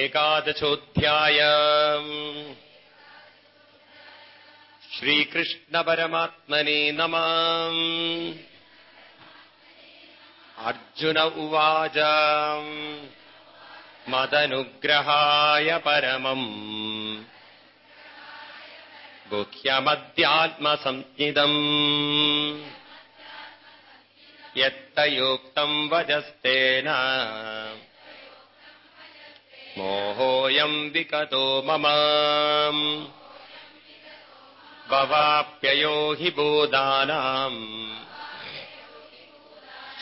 एकादशोऽध्याय। श्रीकृष्णपरमात्मने नमः। अर्जुन उवाच। मदनुग्रहाय परमम्। गुह्यमध्यात्मसंज्ञितम् यत्तयोक्तम् वचस्तेन मोहोऽयम् विकतो मम। भवाप्ययो हि बोधानाम्।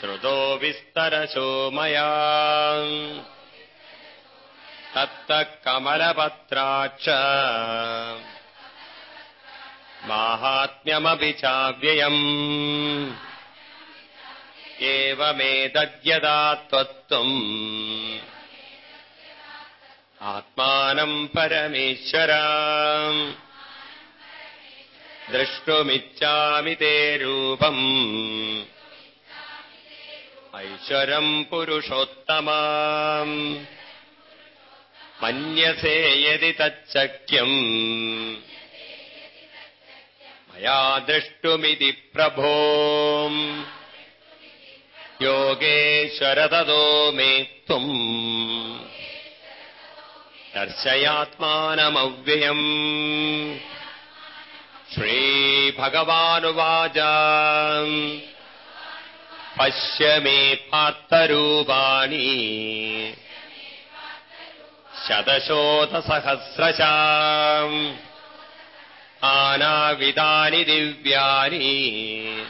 श्रुतो विस्तरशो मया। तत्तः कमलपत्राक्ष माहात्म्यमपि चाव्ययम्। एवमेतद्यदा त्वत्त्वम् आत्मानम् परमेश्वर द्रष्टुमिच्छामि ते रूपम् ऐश्वरम् पुरुषोत्तमा मन्यसे यदि तच्चक्यम् मया द्रष्टुमिति प्रभो योगेश्वर ततो मे त्वम् दर्शयात्मानमव्ययम्। श्रीभगवानुवाच। पश्य मे पार्थरूपाणि शतशोतसहस्रशा नानाविधानि दिव्यानि।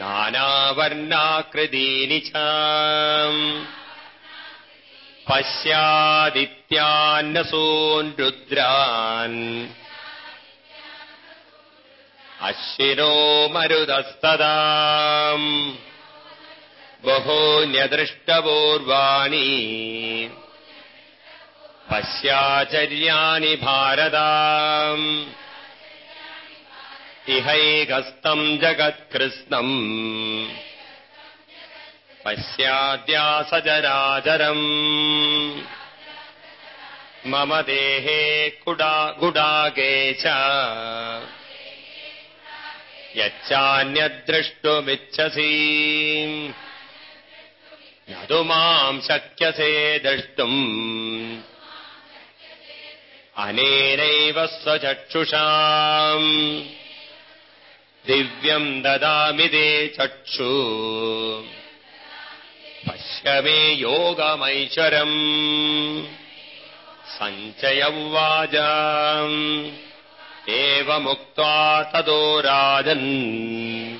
नानावर्णाकृतीनि च पश्यादित्यान्नसून् रुद्रान्। अश्विनो मरुदस्तदा बहून्यदृष्टपूर्वाणि। पश्याचर्याणि भारता इहैकस्तम् जगत्कृत्स्नम् पश्याद्यासजराजरम्। मम देहे कुडा गुडागे च। यच्चान्यद्द्रष्टुमिच्छसि। न तु माम् शक्यसे द्रष्टुम्। अनेनैव स्वचक्षुषाम्। दिव्यम् ददामि ते चक्षु मे योगमैश्वरम्। सञ्चय उवाच। एवमुक्त्वा ततो राजन्।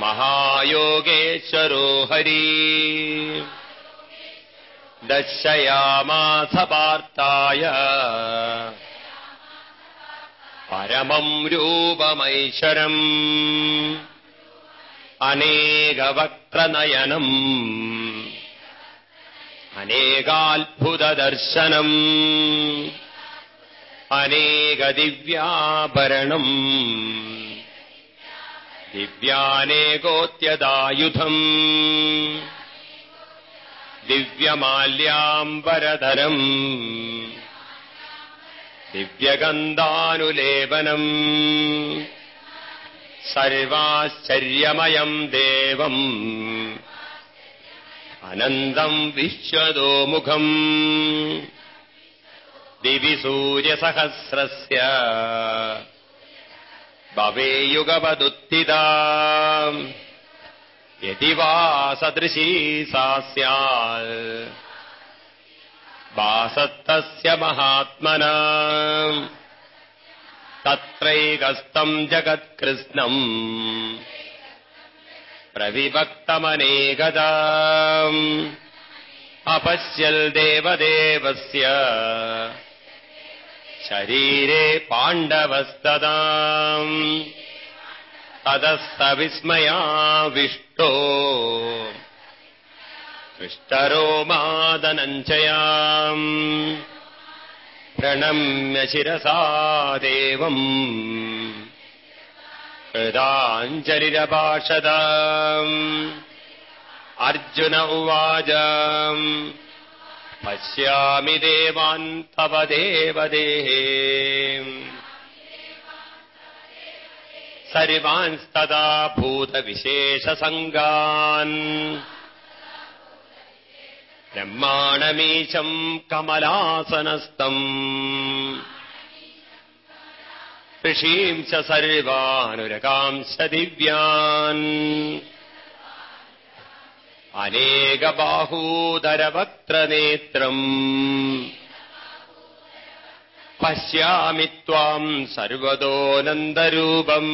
महायोगेश्वरो हरि। दर्शयामास पार्थाय परमम् रूपमैश्वरम् अनेकवक्त्रनयनम्। अनेकाद्भुतदर्शनम्। अनेकदिव्याभरणम्। दिव्यानेकोत्यदायुधम् दिव्यमाल्याम्बरधरम्। दिव्यगन्धानुलेपनम् सर्वाश्चर्यमयम् देवम्। अनन्तम् विश्वदोमुखम्। दिवि सूर्यसहस्रस्य। भवेयुगपदुत्थिता यदि वा सदृशी सा स्यात्। वासत्तस्य महात्मना ैगस्तम् जगत्कृष्णम्। प्रविवक्तमनेकदा अपश्यल् देवदेवस्य शरीरे पाण्डवस्तदाम्। तदस्तविस्मयाविष्टो कृष्णरोमादनञ्चयाम् प्रणम्य शिरसा देवम्। कृताञ्जलिरभाषद अर्जुन उवाच। पश्यामि देवान् तव देवदेः। सर्वांस्तदा भूतविशेषसङ्गान् ബ്രഹ്മാണമീശം കമലാസനസ്ഥം ഋഷീംശ സർവാനുരകാംശ ദിവ്യാൻ അനേകബാഹൂതരവക്ത്രനേത്രം പശ്യാമി ത്വാം സർവദോനന്ദരൂപം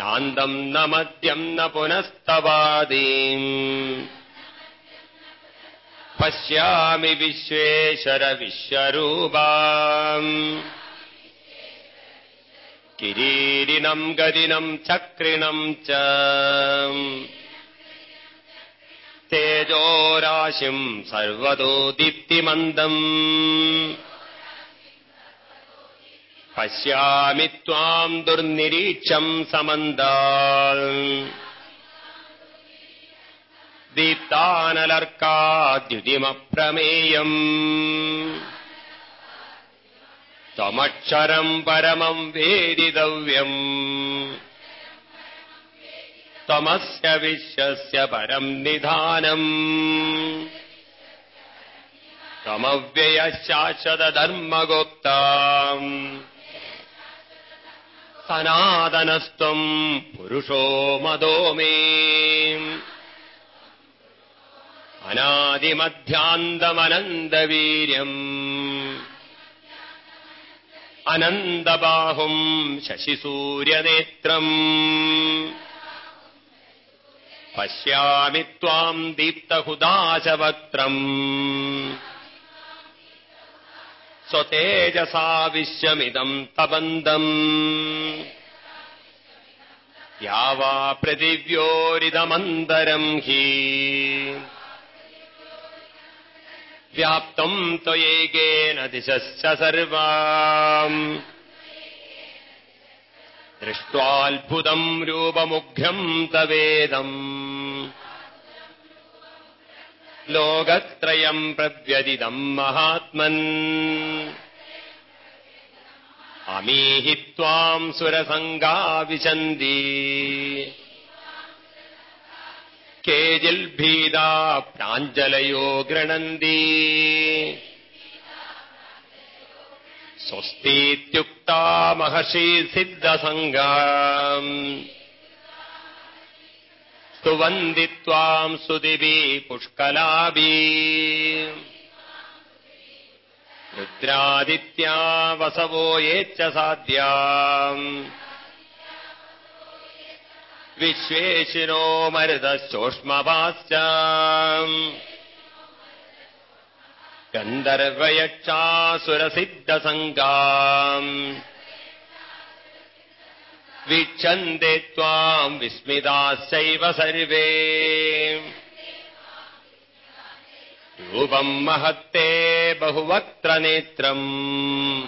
नान्दम् न मद्यम् न पुनस्तवादीम्। पश्यामि विश्वेश्वर विश्वरूपा किरीरिणम् गदिनम् चक्रिणम् च। तेजोराशिम् सर्वतो दीप्तिमन्दम् പശ്യാമി ദുർനിരീക്ഷം സമന്ത. ദീപ്താനലർക്കാദ്യുതിമപ്രമേയം. തമക്ഷരം പരമം വേദിതവ്യം തമസ്യ വിശ്വസ്യ പരം നിധാനം. തമവ്യയ ശാശ്വതധർമ്മഗോപ്താം सनातनस्त्वम् पुरुषो मदो मे। अनादिमध्यान्तमनन्दवीर्यम्। अनन्दबाहुम् शशिसूर्यनेत्रम्। पश्यामि त्वाम् दीप्तहुदाशवक्त्रम् स्वतेजसा विश्वमिदम् तबन्दम्। या वा पृथिव्योरिदमन्तरम् हि। व्याप्तम् त्वयैकेन दिशश्च सर्वा दृष्ट्वाद्भुतम् रूपमुग्ध्यम् तवेदम् लोकत्रयम् प्रव्यदिदम् महात्मन्। अमीहि त्वाम् सुरसङ्गा विशन्ति केजिल्भीदा प्राञ्जलयो गृणन्ति स्वस्तीत्युक्ता महर्षि सिद्धसङ्गा सुवन्दित्वाम् सुदिवि पुष्कलाबी रुद्रादित्या वसवो येच्च साध्या विश्वेशिनो मरुतश्चोष्मभाश्च। गन्धर्वयच्चासुरसिद्धसङ्गाम्। वीक्षन्ते त्वाम् विस्मिताश्चैव सर्वे। रूपम् महत्ते बहुवक्त्रनेत्रम्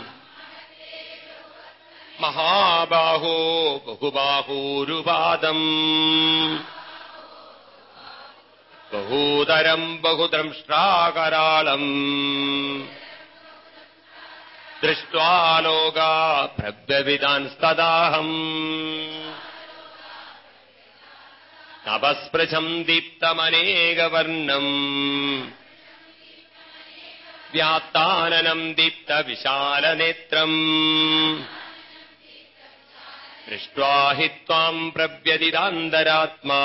महाबाहो बहुबाहूरुपादम्। बहूदरम् बहुद्रंष्ट्राकराळम् दृष्ट्वा लोका प्रव्यविदांस्तदाहम् तपःस्पृशम् दीप्तमनेकवर्णम्। व्याप्ताननम् दीप्तविशालनेत्रम्। दृष्ट्वा हि त्वाम् प्रव्यदिदान्तरात्मा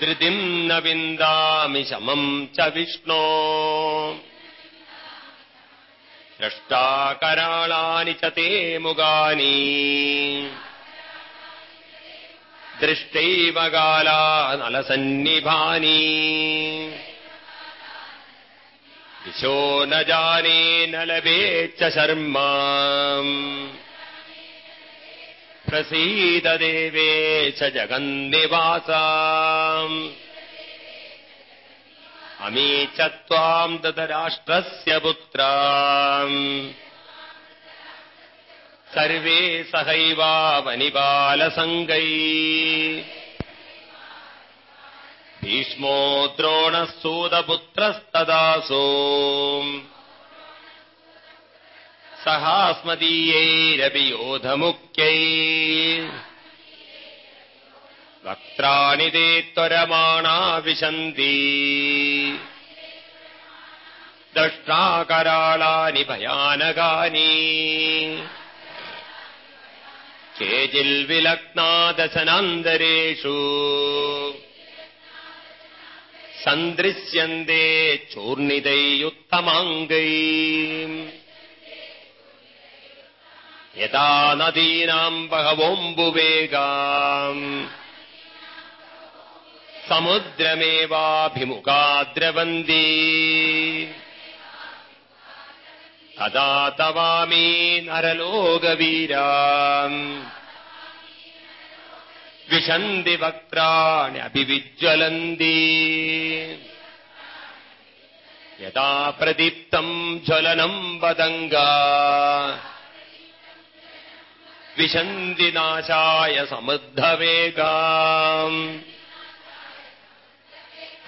धृतिम् न विन्दामि शमम् च विष्णो द्रष्टाकराळानि च ते मुगानि। दृष्टैव गालानलसन्निभानि। दिशो न जाने न लभे च शर्मा। प्रसीद देवे च जगन्निवासा अमी च चत्वाम् ददराष्ट्रस्य पुत्रा सर्वे सहैवावनिबालसङ्गै। भीष्मो द्रोणः सूदपुत्रस्तदा सहास्मदीयैरपि योधमुख्यै वक्त्राणि ते त्वरमाणा विशन्ति। दष्टाकरालानि भयानकानि। केचिल्विलग्नादशनान्तरेषु सन्दृश्यन्ते चूर्णितैयुत्तमाङ्गै यदा नदीनाम् बहवोऽम्बुवेगा समुद्रमेवाभिमुखा द्रवन्दी कदा तवामी नरलोगवीरा विशन्तिवक्त्राण्यपि विज्वलन्ती यदा प्रदीप्तम् ज्वलनम् वदङ्गा विशन्तिनाशाय समुद्धवेगा।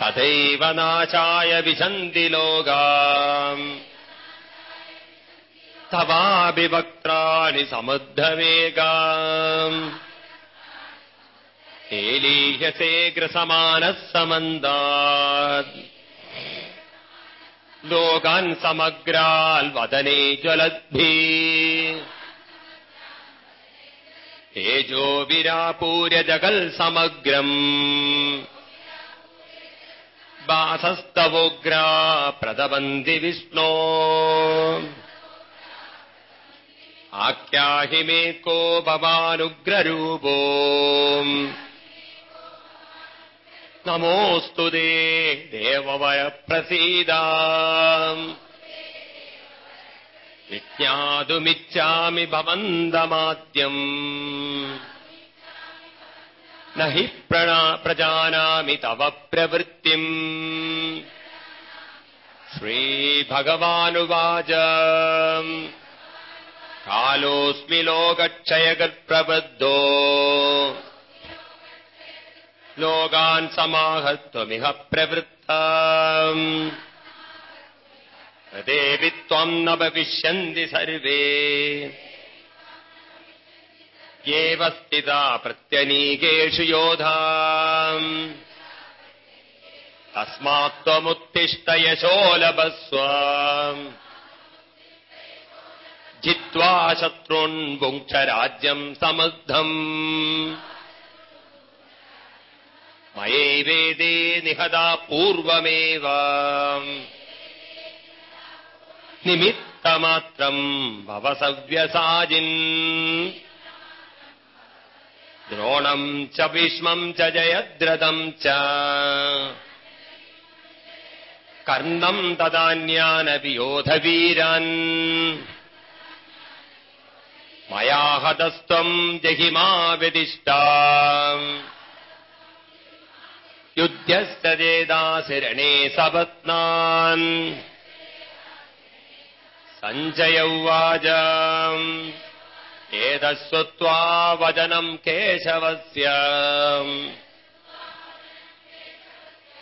तथैव नाचाय विशन्ति लोगा तवाविवक्त्राणि समुद्धमेगा हेलीह्यसेग्रसमानः समन्दा लोगान् समग्राल् वदने ज्वलद्भिः। हे जोविरापूर्यजगल् समग्रम्। बासस्तवोग्रा प्रदवन्ति विष्णो आख्याहि मे को भवानुग्ररूपो नमोऽस्तु दे देववय प्रसीदा विज्ञातुमिच्छामि भवन्दमाद्यम् न हि प्रणा प्रजानामि तव प्रवृत्तिम्। श्रीभगवानुवाच। कालोऽस्मि लोकक्षयगप्रवृद्धो लोकान्समाहत्वमिह प्रवृत्ता। देवि त्वम् न भविष्यन्ति सर्वे। ेव स्थिता प्रत्यनीकेषु योधा अस्मात्त्वमुत्तिष्ठयशो लभस्वा। जित्वा शत्रून्मुङ्क्षराज्यम् मये वेदे निहदा पूर्वमेव। निमित्तमात्रम् भव भवसव्यसादि द्रोणम् च भीष्मम् च जयद्रथम् च कर्णम् तदान्यानपि योधवीरन् मया हतस्त्वम् जहिमा व्यदिष्टा युद्ध्यस्त चेदाशिरणे सपत्नान्। सञ्जय उवाच। एतस्वत्वावदनम् केशवस्य।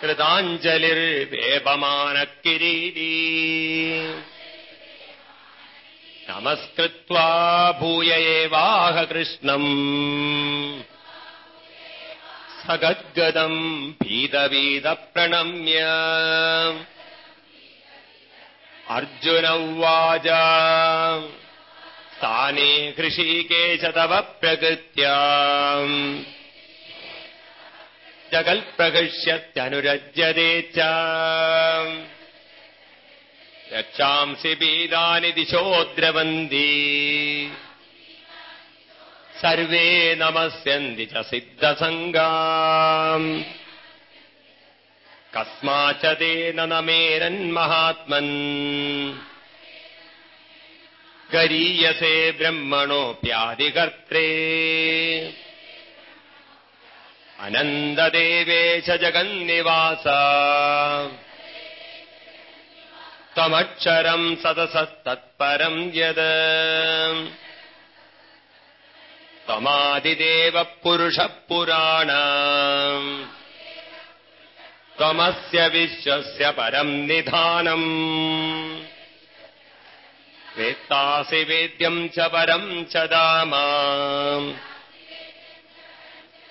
कृताञ्जलिर्वेपमानकिरीटी। नमस्कृत्वा भूय एवाह कृष्णम्। सगद्गदम् पीदबीद अर्जुन उवाच। तानि कृषीके तव प्रकृत्या। जगल्प्रकृष्यत्यनुरज्यते च। रक्षांसि गच्छांसि दिशो द्रवन्ति सर्वे नमस्यन्ति च सिद्धसङ्गा कस्मा तेन न मेरन्महात्मन्। गरीयसे ब्रह्मणोऽप्यादिकर्त्रे अनन्ददेवे च जगन्निवास। त्वमक्षरम् सदस पुरुषः पुराण त्वमस्य विश्वस्य परम् निधानम्। वेत्तासि वेद्यम् च परम् च दाम।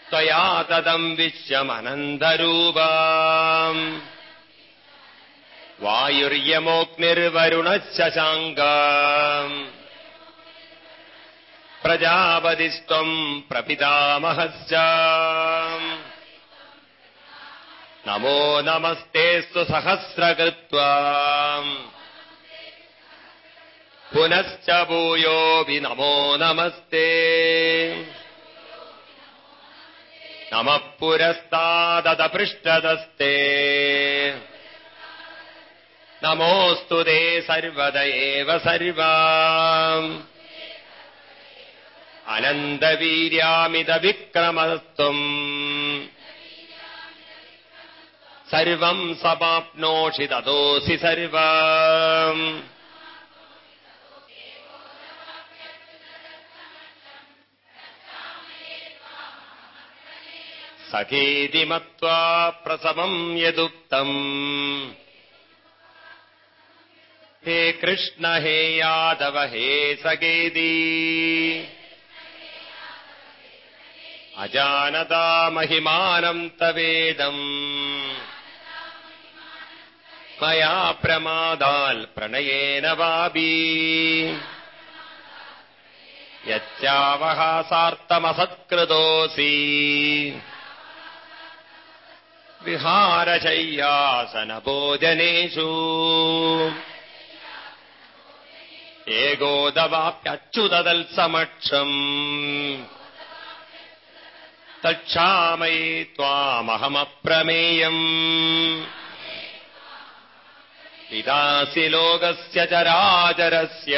त्वया तदम् विश्वमनन्दरूपा वायुर्यमोऽग्निर्वरुणश्च शाङ्गा। प्रजापतिस्त्वम् प्रपितामहश्च। नमो नमस्तेऽस्तु सहस्रकृत्वा पुनश्च भूयोऽपि नमो नमस्ते। नमः पुरस्तादपृष्ठदस्ते नमोऽस्तु ते सर्वद एव सर्वा। अनन्दवीर्यामिदविक्रमस्त्वम् सर्वम् समाप्नोषि ततोऽसि सर्वा सखेति मत्वा प्रसवम् यदुक्तम्। हे कृष्ण हे यादव हे सखेदी अजानता महिमानम् तवेदम् मया प्रमादाल् प्रणयेन वाबी यच्चावहासार्थमसत्कृतोऽसि विहारशय्यासनभोजनेषु। एगोदवाप्यच्युतदल्समक्षम् तच्छामये त्वामहमप्रमेयम्। पितासि लोकस्य चराचरस्य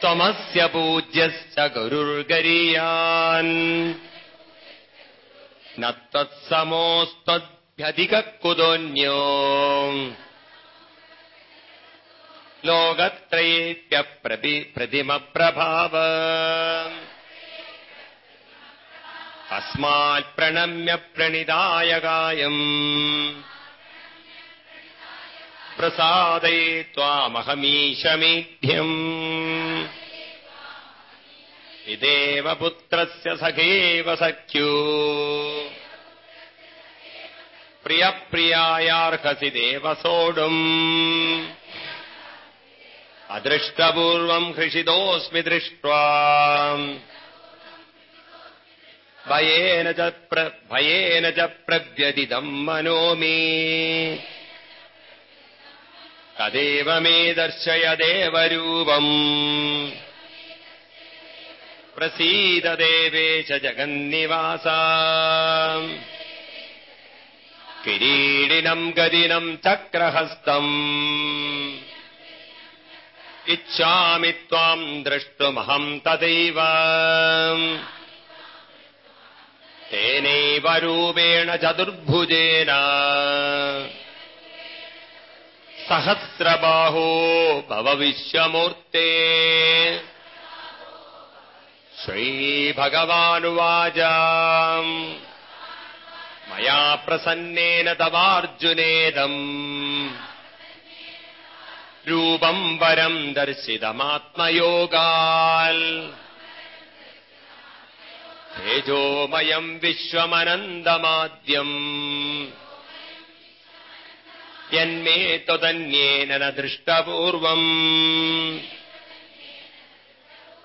त्वमस्य पूज्यश्च गुरुर्गरीयान् न त्वत्समोऽस्त्वद्भ्यधिकः कुतोऽन्यो लोकत्रयेत्यप्रति प्रतिमप्रभाव। तस्मात् प्रणम्य प्रणिदाय गायम् प्रसादये त्वामहमीशमेध्यम् इदेव पुत्रस्य सखेव सख्यो। प्रियप्रियायार्हसि देव सोढुम्। अदृष्टपूर्वम् हृषितोऽस्मि दृष्ट्वा। भयेन च भयेन च प्रव्यदिदम् मनो मे तदेव मे दर्शय देवरूपम् प्रसीद देवेश जगन्निवासा। किरीडिनम् गदिनम् चक्रहस्तम्। इच्छामि त्वाम् द्रष्टुमहम् तदैव। तेनैव रूपेण चतुर्भुजेन। सहस्रबाहो भव विश्वमूर्ते श्रीभगवानुवाच मया प्रसन्नेन तवार्जुनेदम् रूपम् वरम् दर्शितमात्मयोगाल् तेजोमयम् विश्वमनन्दमाद्यम् यन्मे त्वदन्येन न दृष्टपूर्वम्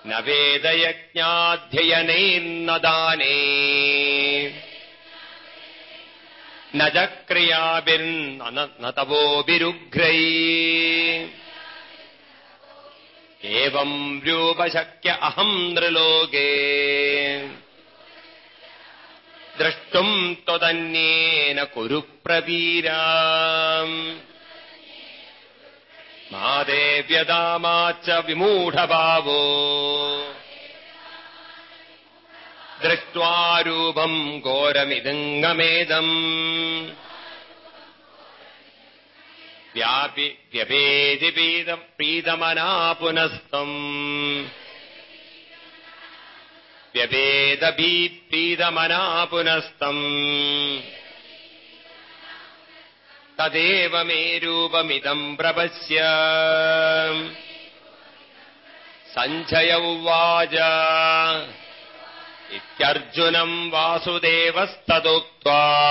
न वेदयज्ञाध्ययनैर्न दाने न च क्रियाभिर्न न तवोभिरुग्रै एवम् रूपशक्य अहम् नृलोके। द्रष्टुम् त्वदन्येन कुरु प्रवीरा मा देव्यदामाच्च विमूढभावो दृष्ट्वारूपम् घोरमिदङ्गमेदम्। व्यापि व्यपेदि प्रीतमना पुनस्तम् व्यपेदपीप्रीतमना पुनस्तम् तदेव मे रूपमिदम् प्रपश्य। सञ्जय उवाच। इत्यर्जुनम् वासुदेवस्तदुक्त्वा।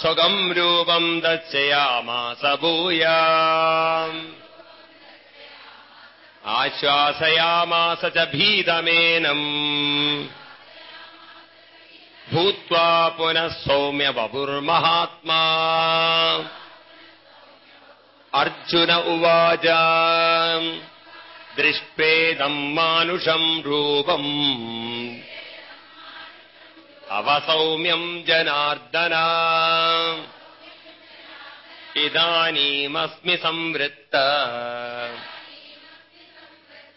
स्वगम् रूपम् दर्शयामास भूय। आश्वासयामास च भीदमेनम् भूत्वा पुनः सौम्य सौम्यवपुर्महात्मा अर्जुन उवाच दृष्पेदम् मानुषम् रूपम्। अवसौम्यम् जनार्दन। इदानीमस्मि संवृत्त।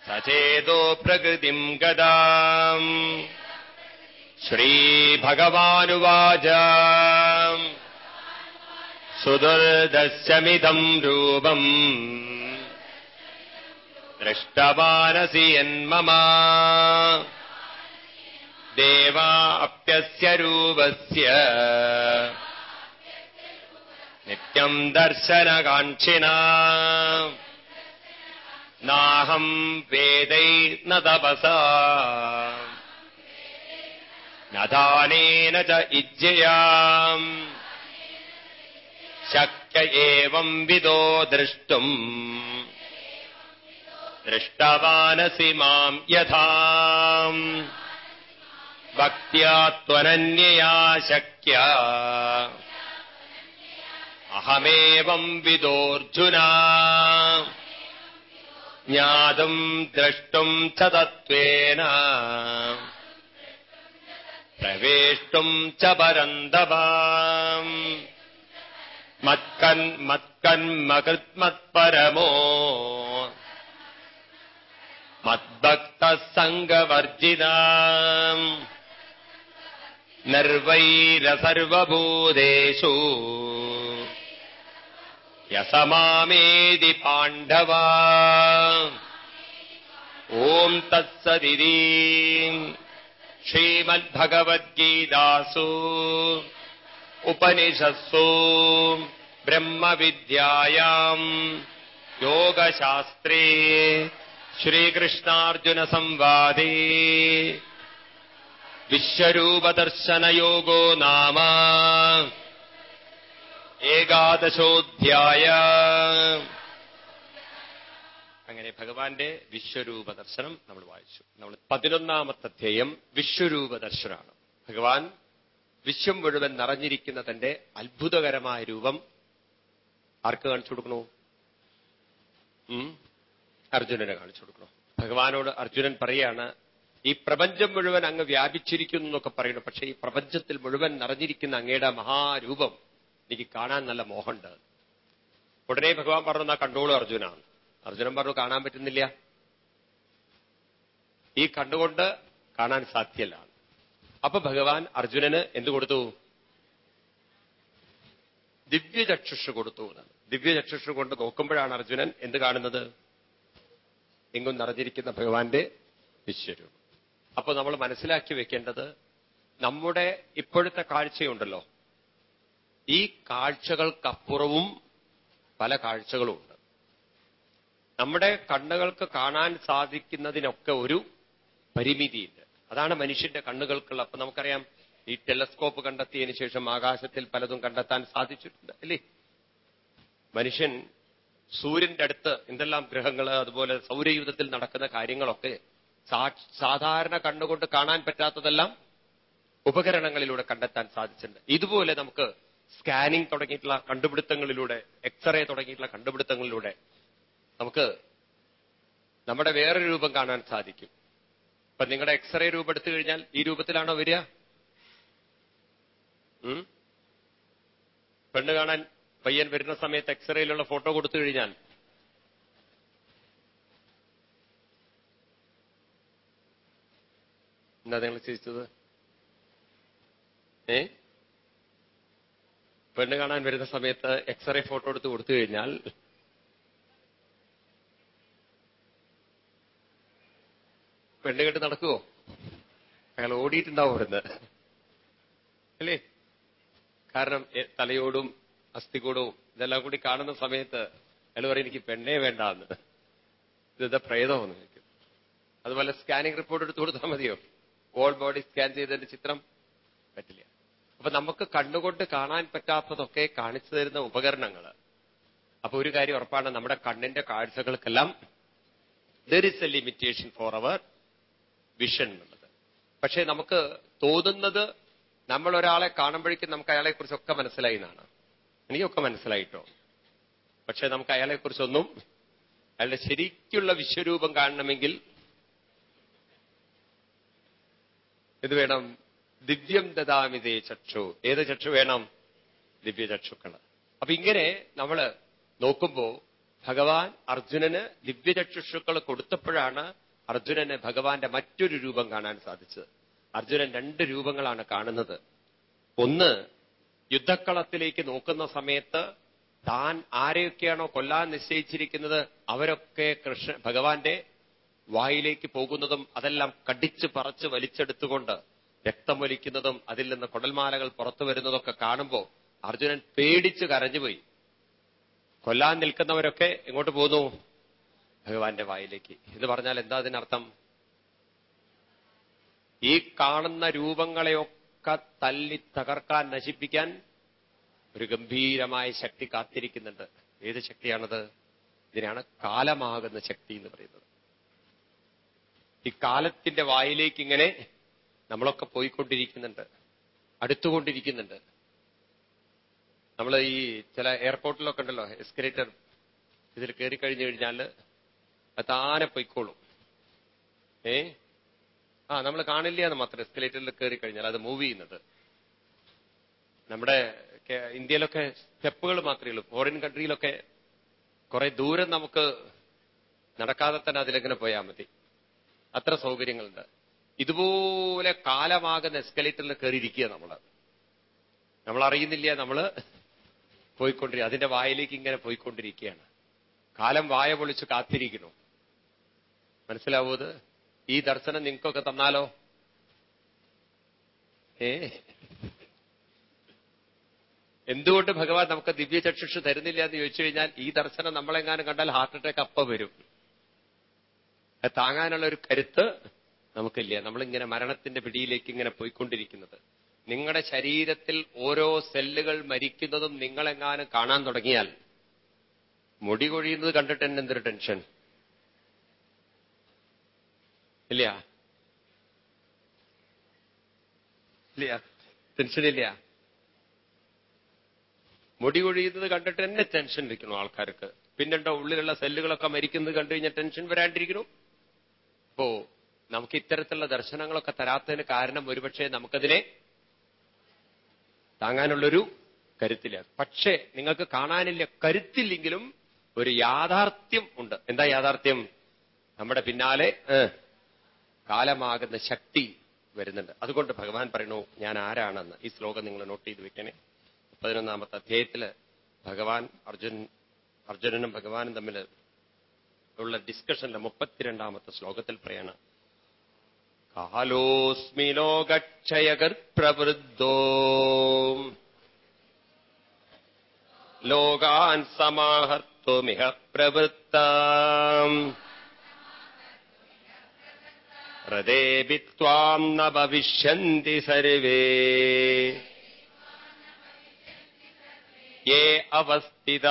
सचेतो प्रकृतिम् गदा श्रीभगवानुवाच। सुदुर्दस्यमिदम् रूपम्। दृष्टवानसि यन्ममा देवाप्यस्य रूपस्य। नित्यम् दर्शनकाङ्क्षिणा। नाहम् वेदैर् न तपसा। നദാനേന ച ഇജ്ജയാം. ശക്യ വിദോ ദ്രഷ്ടും ദൃഷ്ടവാനസി മാം യഥാ. ഭക്യാ ത്വനന്യയാ ശക്യ. അഹമേവം വിദോർജുന. ജ്ഞാതും ദ്രഷ്ടും ച प्रवेष्टुम् च भरन्दवा मत्कन् मत्कन्मकृत्मत्परमो। मद्भक्तः सङ्गवर्जिना नर्वैरसर्वभूतेषु। यसमामेदि पाण्डवा। ॐ तत्सदि श्रीमद्भगवद्गीतासु उपनिषत्सु ब्रह्मविद्यायाम् योगशास्त्रे श्रीकृष्णार्जुनसंवादे विश्वरूपदर्शनयोगो नाम एकादशोऽध्याय അങ്ങനെ ഭഗവാന്റെ വിശ്വരൂപ ദർശനം നമ്മൾ വായിച്ചു. നമ്മൾ പതിനൊന്നാമത്തെ അധ്യായം വിശ്വരൂപ ദർശനമാണ് ഭഗവാൻ വിശ്വം മുഴുവൻ നിറഞ്ഞിരിക്കുന്ന തന്റെ അത്ഭുതകരമായ രൂപം ആർക്ക് കാണിച്ചു കൊടുക്കണോ? അർജുനനെ കാണിച്ചു കൊടുക്കണോ. ഭഗവാനോട് അർജുനൻ പറയാണ് ഈ പ്രപഞ്ചം മുഴുവൻ അങ്ങ് വ്യാപിച്ചിരിക്കുന്നു എന്നൊക്കെ പറയുന്നു. പക്ഷെ ഈ പ്രപഞ്ചത്തിൽ മുഴുവൻ നിറഞ്ഞിരിക്കുന്ന അങ്ങയുടെ മഹാരൂപം എനിക്ക് കാണാൻ നല്ല മോഹമുണ്ട്. ഉടനെ ഭഗവാൻ പറഞ്ഞു നാ കണ്ടോളൂ അർജുനാണ് അർജുനൻ പറഞ്ഞു കാണാൻ പറ്റുന്നില്ല. ഈ കണ്ണുകൊണ്ട് കാണാൻ സാധ്യല്ല. അപ്പൊ ഭഗവാൻ അർജുനന് എന്ത് കൊടുത്തു? ദിവ്യചക്ഷുഷ് കൊടുത്തു എന്നാണ്. ദിവ്യചക്ഷുഷ് കൊണ്ട് നോക്കുമ്പോഴാണ് അർജുനൻ എന്ത് കാണുന്നത്? എങ്ങും നിറഞ്ഞിരിക്കുന്ന ഭഗവാന്റെ വിശ്വരൂപം. അപ്പൊ നമ്മൾ മനസ്സിലാക്കി വെക്കേണ്ടത് നമ്മുടെ ഇപ്പോഴത്തെ കാഴ്ചയുണ്ടല്ലോ. ഈ കാഴ്ചകൾക്കപ്പുറവും പല കാഴ്ചകളും നമ്മുടെ കണ്ണുകൾക്ക് കാണാൻ സാധിക്കുന്നതിനൊക്കെ ഒരു പരിമിതിയുണ്ട്. അതാണ് മനുഷ്യന്റെ കണ്ണുകൾക്കുള്ള അപ്പൊ നമുക്കറിയാം ഈ ടെലസ്കോപ്പ് കണ്ടെത്തിയതിനു ശേഷം ആകാശത്തിൽ പലതും കണ്ടെത്താൻ സാധിച്ചിട്ടുണ്ട് അല്ലേ? മനുഷ്യൻ സൂര്യന്റെ അടുത്ത് എന്തെല്ലാം ഗ്രഹങ്ങൾ അതുപോലെ സൗരയൂഥത്തിൽ നടക്കുന്ന കാര്യങ്ങളൊക്കെ സാധാരണ കണ്ണുകൊണ്ട് കാണാൻ പറ്റാത്തതെല്ലാം ഉപകരണങ്ങളിലൂടെ കണ്ടെത്താൻ സാധിച്ചിട്ടുണ്ട്. ഇതുപോലെ നമുക്ക് സ്കാനിംഗ് തുടങ്ങിയിട്ടുള്ള കണ്ടുപിടുത്തങ്ങളിലൂടെ എക്സ്റേ തുടങ്ങിയിട്ടുള്ള കണ്ടുപിടുത്തങ്ങളിലൂടെ നമുക്ക് നമ്മുടെ വേറൊരു രൂപം കാണാൻ സാധിക്കും. ഇപ്പൊ നിങ്ങളുടെ എക്സ്റേ രൂപം എടുത്തു കഴിഞ്ഞാൽ ഈ രൂപത്തിലാണോ വരിക? പെണ്ണ് കാണാൻ പയ്യൻ വരുന്ന സമയത്ത് എക്സ്റേയിലുള്ള ഫോട്ടോ കൊടുത്തു കഴിഞ്ഞാൽ എന്താ നിങ്ങൾ ചിരിച്ചത്? ഏ? പെണ്ണ് കാണാൻ വരുന്ന സമയത്ത് എക്സ്റേ ഫോട്ടോ എടുത്ത് കൊടുത്തു കഴിഞ്ഞാൽ പെണ്ണ് കെട്ട് നടക്കുവോ? അയാൾ ഓടിയിട്ടുണ്ടാവും അവിടുന്ന്. അല്ലേ? കാരണം തലയോടും അസ്ഥികൂടവും ഇതെല്ലാം കൂടി കാണുന്ന സമയത്ത് അയാൾ പറയും എനിക്ക് പെണ്ണേ വേണ്ടാന്ന്. ഇതെന്താ പ്രേതമെന്ന് ചോദിക്കും. അതുപോലെ സ്കാനിങ് റിപ്പോർട്ട് എടുത്തു കൊടുത്താൽ മതിയോ? ഓൾ ബോഡി സ്കാൻ ചെയ്തതിന്റെ ചിത്രം? പറ്റില്ല. അപ്പൊ നമുക്ക് കണ്ണുകൊണ്ട് കാണാൻ പറ്റാത്തതൊക്കെ കാണിച്ചു തരുന്ന ഉപകരണങ്ങൾ അപ്പൊ ഒരു കാര്യം ഉറപ്പാണ് നമ്മുടെ കണ്ണിന്റെ കാഴ്ചകൾക്കെല്ലാം there is a limitation for our vision എന്നുള്ളത്. പക്ഷേ നമുക്ക് തോന്നുന്നത് നമ്മൾ ഒരാളെ കാണുമ്പോഴേക്കും നമുക്ക് അയാളെ കുറിച്ചൊക്കെ മനസ്സിലായി എന്നാണ്. എനിക്കൊക്കെ മനസ്സിലായിട്ടോ? പക്ഷെ നമുക്ക് അയാളെ കുറിച്ചൊന്നും അയാളുടെ ശരിക്കുള്ള വിശ്വരൂപം കാണണമെങ്കിൽ ഇത് വേണം? ദിവ്യം ദദാമിതേ ചക്ഷു. ഏത് ചക്ഷു വേണം? ദിവ്യചക്ഷുക്കൾ അപ്പൊ ഇങ്ങനെ നമ്മൾ നോക്കുമ്പോൾ ഭഗവാൻ അർജുനന് ദിവ്യചക്ഷുക്കൾ കൊടുത്തപ്പോഴാണ് അർജുനന് ഭഗവാന്റെ മറ്റൊരു രൂപം കാണാൻ സാധിച്ചത്. അർജുനൻ രണ്ട് രൂപങ്ങളാണ് കാണുന്നത്. ഒന്ന് യുദ്ധക്കളത്തിലേക്ക് നോക്കുന്ന സമയത്ത് താൻ ആരെയൊക്കെയാണോ കൊല്ലാൻ നിശ്ചയിച്ചിരിക്കുന്നത് അവരൊക്കെ കൃഷ്ണ ഭഗവാന്റെ വായിലേക്ക് പോകുന്നതും അതെല്ലാം കടിച്ച് പറച്ച് വലിച്ചെടുത്തുകൊണ്ട് രക്തം വലിക്കുന്നതും അതിൽ നിന്ന് കുടൽമാലകൾ പുറത്തു വരുന്നതൊക്കെ കാണുമ്പോൾ അർജുനൻ പേടിച്ച് കരഞ്ഞുപോയി. കൊല്ലാൻ നിൽക്കുന്നവരൊക്കെ എങ്ങോട്ട് പോകുന്നു? ഭഗവാന്റെ വായിലേക്ക്. എന്ന് പറഞ്ഞാൽ എന്താ അതിനർത്ഥം? ഈ കാണുന്ന രൂപങ്ങളെയൊക്കെ തല്ലി തകർക്കാൻ നശിപ്പിക്കാൻ ഒരു ഗംഭീരമായ ശക്തി കാത്തിരിക്കുന്നുണ്ട്. ഏത് ശക്തിയാണത്? ഇതിനാണ് കാലമാകുന്ന ശക്തി എന്ന് പറയുന്നത്. ഈ കാലത്തിന്റെ വായിലേക്ക് ഇങ്ങനെ നമ്മളൊക്കെ പോയിക്കൊണ്ടിരിക്കുന്നുണ്ട്. അടുത്തുകൊണ്ടിരിക്കുന്നുണ്ട്. നമ്മൾ ഈ ചില എയർപോർട്ടിലൊക്കെ ഉണ്ടല്ലോ എസ്കലേറ്റർ ഇതിൽ കയറി കഴിഞ്ഞു കഴിഞ്ഞാൽ താനെ പൊയ്ക്കോളും? ഏ? ആ നമ്മൾ കാണില്ല എന്ന് മാത്രം എസ്കലേറ്ററിൽ കയറി കഴിഞ്ഞാൽ അത് മൂവ് ചെയ്യുന്നത്. നമ്മുടെ ഇന്ത്യയിലൊക്കെ സ്റ്റെപ്പുകൾ മാത്രമേ ഉള്ളൂ. ഫോറിൻ കൺട്രിയിലൊക്കെ കുറെ ദൂരം നമുക്ക് നടക്കാതെ തന്നെ അതിലെങ്ങനെ പോയാൽ മതി. അത്ര സൗകര്യങ്ങളുണ്ട്. ഇതുപോലെ കാലമാകുന്ന എസ്കലേറ്ററിൽ കയറിയിരിക്കുക നമ്മൾ നമ്മൾ അറിയുന്നില്ല നമ്മൾ പോയിക്കൊണ്ടിരിക്കുക അതിന്റെ വായിലേക്ക് ഇങ്ങനെ പോയിക്കൊണ്ടിരിക്കുകയാണ്. കാലം വായ പൊളിച്ച് കാത്തിരിക്കുന്നു. മനസ്സിലാവൂ ഇത് ഈ ദർശനം നിങ്ങൾക്കൊക്കെ തന്നാലോ? ഏ? എന്തുകൊണ്ട് ഭഗവാൻ നമുക്ക് ദിവ്യ ചക്ഷുഷ് തരുന്നില്ല എന്ന് ചോദിച്ചു കഴിഞ്ഞാൽ ഈ ദർശനം നമ്മളെങ്ങാനും കണ്ടാൽ ഹാർട്ട് അറ്റാക്ക് അപ്പ വരും. താങ്ങാനുള്ള ഒരു കരുത്ത് നമുക്കില്ല. നമ്മളിങ്ങനെ മരണത്തിന്റെ പിടിയിലേക്ക് ഇങ്ങനെ പോയിക്കൊണ്ടിരിക്കുന്നത്. നിങ്ങളുടെ ശരീരത്തിൽ ഓരോ സെല്ലുകൾ മരിക്കുന്നതും നിങ്ങളെങ്ങാനും കാണാൻ തുടങ്ങിയാൽ മുടി കൊഴിയുന്നത് കണ്ടിട്ട് തന്നെ എന്തൊരു ടെൻഷൻ ഇല്ല. ഇല്ല. ടെൻഷനില്ല. മുടി കൊഴിയുന്നത് കണ്ടിട്ട് തന്നെ ടെൻഷൻ ഇരിക്കണം ആൾക്കാർക്ക്. പിന്നെണ്ടോ ഉള്ളിലുള്ള സെല്ലുകളൊക്കെ മരിക്കുന്നത് കണ്ടു കഴിഞ്ഞാൽ ടെൻഷൻ വരാണ്ടിരിക്കണു അപ്പോ നമുക്ക് ഇത്തരത്തിലുള്ള ദർശനങ്ങളൊക്കെ തരാത്തതിന് കാരണം ഒരുപക്ഷെ നമുക്കതിനെ താങ്ങാനുള്ളൊരു കരുത്തില്ല. പക്ഷേ നിങ്ങൾക്ക് കാണാനില്ല കരുത്തില്ലെങ്കിലും ഒരു യാഥാർത്ഥ്യം ഉണ്ട്. എന്താ യാഥാർത്ഥ്യം? നമ്മുടെ പിന്നാലെ കാലമാകുന്ന ശക്തി വരുന്നുണ്ട്. അതുകൊണ്ട് ഭഗവാൻ പറയണു ഞാൻ ആരാണെന്ന്? ഈ ശ്ലോകം നിങ്ങൾ നോട്ട് ചെയ്ത് വെക്കണേ. പതിനൊന്നാമത്തെ അധ്യായത്തിൽ ഭഗവാൻ അർജുൻ അർജുനനും ഭഗവാനും തമ്മിൽ ഉള്ള ഡിസ്കഷനിലെ മുപ്പത്തിരണ്ടാമത്തെ ശ്ലോകത്തിൽ പറയാണ് കാലോസ്മി ലോകക്ഷയകർ പ്രവൃദ്ധോ ലോകാൻ സമാഹർത്തുമിഹ പ്രവൃത്ത ഹൃദേവി ത്വാം ന ഭവിഷ്യന്തി സർവേ യേ അവസ്ഥിത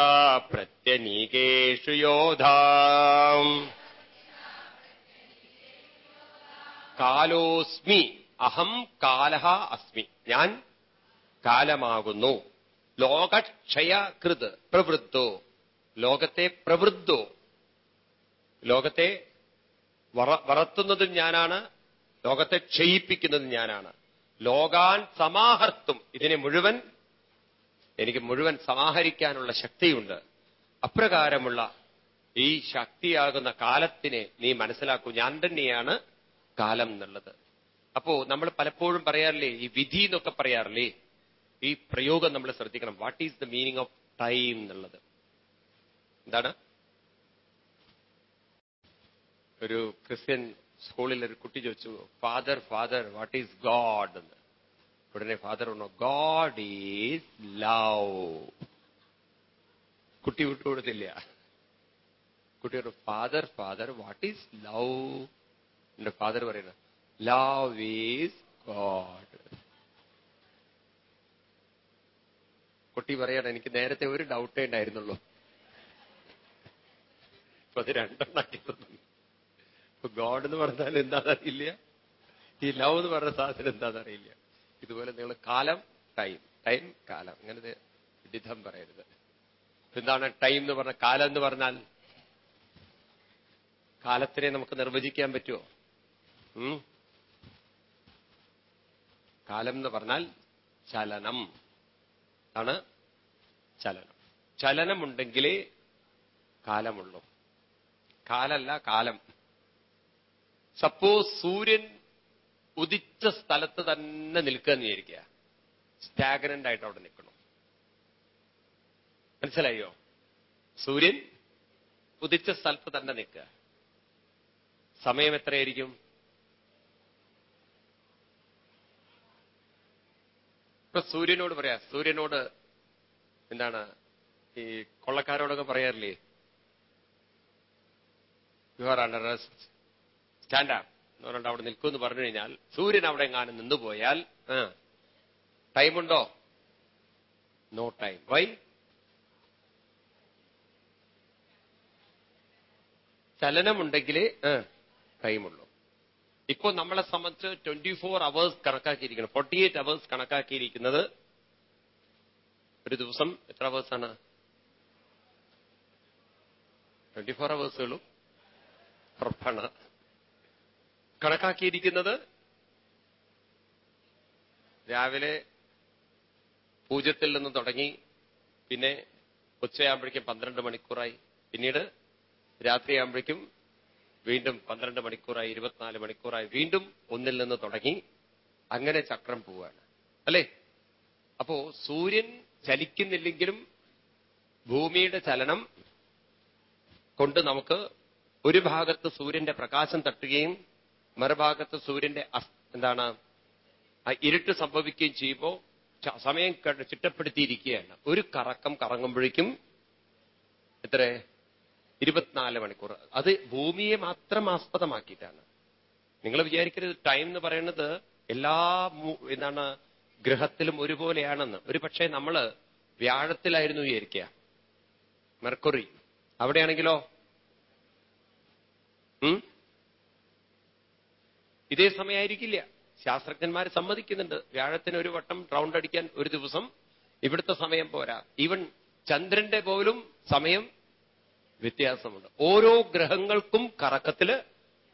പ്രത്യനീകേഷു യോധാ കാലോസ്മി അഹം കാലഹ അസ്മി ഞാൻ കാലമാകുന്നു ലോകക്ഷയ കൃത് പ്രവൃത്തോ ലോകത്തെ പ്രവൃദ്ധോ ലോകത്തെ വറ- വറത്തുന്നതും ഞാനാണ് ലോകത്തെ ക്ഷയിപ്പിക്കുന്നതും ഞാനാണ്. ലോകാൻ സമാഹർത്തും. ഇതിനെ മുഴുവൻ എനിക്ക് മുഴുവൻ സമാഹരിക്കാനുള്ള ശക്തിയുണ്ട്. അപ്രകാരമുള്ള ഈ ശക്തിയാകുന്ന കാലത്തിനെ നീ മനസ്സിലാക്കൂ. ഞാൻ തന്നെയാണ് കാലം എന്നുള്ളത്. അപ്പോ നമ്മൾ പലപ്പോഴും പറയാറില്ലേ ഈ വിധി എന്നൊക്കെ പറയാറില്ലേ ഈ പ്രയോഗം നമ്മൾ ശ്രദ്ധിക്കണം. What is the meaning of time എന്നുള്ളത്? എന്താണ്? ഒരു ക്രിസ്ത്യൻ സ്കൂളിൽ ഒരു കുട്ടി ചോദിച്ചു father father what is god എന്ന്. ഉടനെ ഫാദർ പറഞ്ഞു ഗോഡ് ഈസ് ലവ് കുട്ടി വിട്ടുകൊടുത്തില്ല. കുട്ടി പറഞ്ഞു father father what is love എന്റെ ഫാദർ പറയുന്നത് ലവ് ഈസ് ഗോഡ് കുട്ടി പറയാണ് എനിക്ക് നേരത്തെ ഒരു ഡൗട്ടേ ഉണ്ടായിരുന്നുള്ളൂ. ഇപ്പൊ അത് രണ്ടെണ്ണാക്കി തന്നു ഇപ്പൊ ഗോഡ് എന്ന് പറഞ്ഞാൽ എന്താണെന്നറിയില്ല ഈ ലവ് എന്ന് പറഞ്ഞ സാധനം എന്താണെന്നറിയില്ല ഇതുപോലെ നിങ്ങൾ കാലം ടൈം ടൈം കാലം. ഇങ്ങനെ വിഡിധം പറയരുത്. എന്താണ് ടൈം എന്ന് പറഞ്ഞ കാലം എന്ന് പറഞ്ഞാൽ? കാലത്തിനെ നമുക്ക് നിർവചിക്കാൻ പറ്റുമോ കാലം എന്ന് പറഞ്ഞാൽ ചലനം. ആണ് ചലനം. ചലനമുണ്ടെങ്കിലേ കാലമുള്ളൂ. കാലല്ല കാലം. സപ്പോസ് സൂര്യൻ ഉദിച്ച സ്ഥലത്ത് തന്നെ നിൽക്കുക എന്ന് വിചാരിക്കുക. സ്റ്റാഗനന്റ് ആയിട്ട് അവിടെ നിൽക്കണം. മനസ്സിലായോ? സൂര്യൻ ഉദിച്ച സ്ഥലത്ത് തന്നെ നിൽക്കുക. സമയം എത്രയായിരിക്കും? ഇപ്പൊ സൂര്യനോട് പറയാ സൂര്യനോട് എന്താണ് ഈ കൊള്ളക്കാരോടൊക്കെ പറയാറില്ലേ? You are under stand up. എന്ന് പറഞ്ഞിട്ട് അവിടെ നിൽക്കുമെന്ന് പറഞ്ഞു കഴിഞ്ഞാൽ സൂര്യൻ അവിടെ എങ്ങാനും നിന്നുപോയാൽ ടൈമുണ്ടോ? നോ ടൈം വൈ ചലനമുണ്ടെങ്കിൽ ടൈമുള്ളൂ. ഇപ്പോൾ നമ്മളെ സംബന്ധിച്ച് ട്വന്റി ഫോർ അവേഴ്സ് കണക്കാക്കിയിരിക്കുന്നത് ഫോർട്ടി എയ്റ്റ് അവേഴ്സ് കണക്കാക്കിയിരിക്കുന്നത് ഒരു ദിവസം എത്ര അവേഴ്സ് ആണ്? ട്വന്റി ഫോർ അവേഴ്സുകളും ഉറപ്പാണ്. കണക്കാക്കിയിരിക്കുന്നത്? രാവിലെ പൂജ്യത്തിൽ നിന്ന് തുടങ്ങി പിന്നെ ഉച്ചയാകുമ്പോഴേക്കും പന്ത്രണ്ട് മണിക്കൂറായി. പിന്നീട് രാത്രിയാകുമ്പോഴേക്കും വീണ്ടും പന്ത്രണ്ട് മണിക്കൂറായി ഇരുപത്തിനാല് മണിക്കൂറായി വീണ്ടും ഒന്നിൽ നിന്ന് തുടങ്ങി. അങ്ങനെ ചക്രം പോവുകയാണ്. അല്ലേ? അപ്പോ സൂര്യൻ ചലിക്കുന്നില്ലെങ്കിലും ഭൂമിയുടെ ചലനം കൊണ്ട് നമുക്ക് ഒരു ഭാഗത്ത് സൂര്യന്റെ പ്രകാശം തട്ടുകയും മറുഭാഗത്ത് സൂര്യന്റെ എന്താണ്? ആ ഇരുട്ട് സംഭവിക്കുകയും ചെയ്യുമ്പോൾ സമയം ചിട്ടപ്പെടുത്തിയിരിക്കുകയാണ്. ഒരു കറക്കം കറങ്ങുമ്പോഴേക്കും എത്ര? ഇരുപത്തിനാല് മണിക്കൂർ. അത് ഭൂമിയെ മാത്രം ആസ്പദമാക്കിയിട്ടാണ്. നിങ്ങൾ വിചാരിക്കരുത് ടൈം എന്ന് പറയുന്നത് എല്ലാ എന്താണ് ഗ്രഹത്തിലും ഒരുപോലെയാണെന്ന്. ഒരു പക്ഷേ നമ്മൾ വ്യാഴത്തിലായിരുന്നു വിചാരിക്കുക. മെർക്കുറി. അവിടെയാണെങ്കിലോ? ഇതേ സമയമായിരിക്കില്ല. ശാസ്ത്രജ്ഞന്മാർ സമ്മതിക്കുന്നുണ്ട്. വ്യാഴത്തിന് ഒരു വട്ടം റൗണ്ട് അടിക്കാൻ ഒരു ദിവസം. ഇവിടുത്തെ സമയം പോരാ. ഈവൻ ചന്ദ്രന്റെ പോലും സമയം വ്യത്യാസമുണ്ട്. ഓരോ ഗ്രഹങ്ങൾക്കും കറക്കത്തിൽ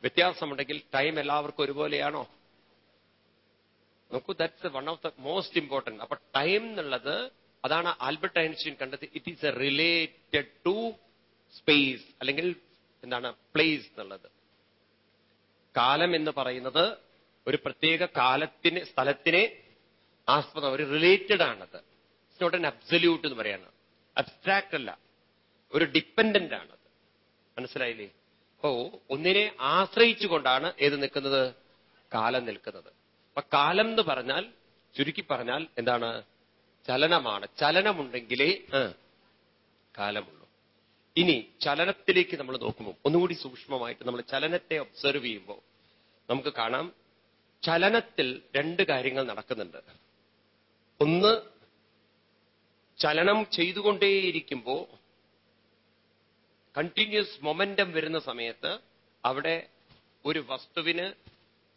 വ്യത്യാസമുണ്ടെങ്കിൽ ടൈം എല്ലാവർക്കും ഒരുപോലെയാണോ? നോക്കൂ that's one of the most important അപ്പൊ ടൈം എന്നുള്ളത് അതാണ് ആൽബർട്ട് ഐൻസ്റ്റീൻ കണ്ടത്. It is a related to space അല്ലെങ്കിൽ എന്താണ് പ്ലേസ് എന്നുള്ളത്. കാലം എന്ന് പറയുന്നത് ഒരു പ്രത്യേക കാലത്തിന് സ്ഥലത്തിനെ ആസ്പദം ഒരു റിലേറ്റഡ് ആണത്. ഇറ്റ്സ് നോട്ട് എൻ അബ്സല്യൂട്ട് എന്ന് പറയാണ്. അബ്സ്ട്രാക്ട് അല്ല. ഒരു ഡിപ്പെൻഡന്റ് ആണത്. മനസ്സിലായില്ലേ? അപ്പോ ഒന്നിനെ ആശ്രയിച്ചു കൊണ്ടാണ് ഏത് നിൽക്കുന്നത്? കാലം നിൽക്കുന്നത്. അപ്പൊ കാലം എന്ന് പറഞ്ഞാൽ ചുരുക്കി പറഞ്ഞാൽ എന്താണ്? ചലനമാണ്. ചലനമുണ്ടെങ്കിലേ കാലമുള്ളൂ. ഇനി ചലനത്തിലേക്ക് നമ്മൾ നോക്കുമ്പോൾ ഒന്നുകൂടി സൂക്ഷ്മമായിട്ട് നമ്മൾ ചലനത്തെ ഒബ്സർവ് ചെയ്യുമ്പോൾ നമുക്ക് കാണാം. ചലനത്തിൽ രണ്ട് കാര്യങ്ങൾ നടക്കുന്നുണ്ട്. ഒന്ന് ചലനം ചെയ്തുകൊണ്ടേയിരിക്കുമ്പോൾ കണ്ടിന്യൂസ് മൊമെന്റം വരുന്ന സമയത്ത് അവിടെ ഒരു വസ്തുവിന്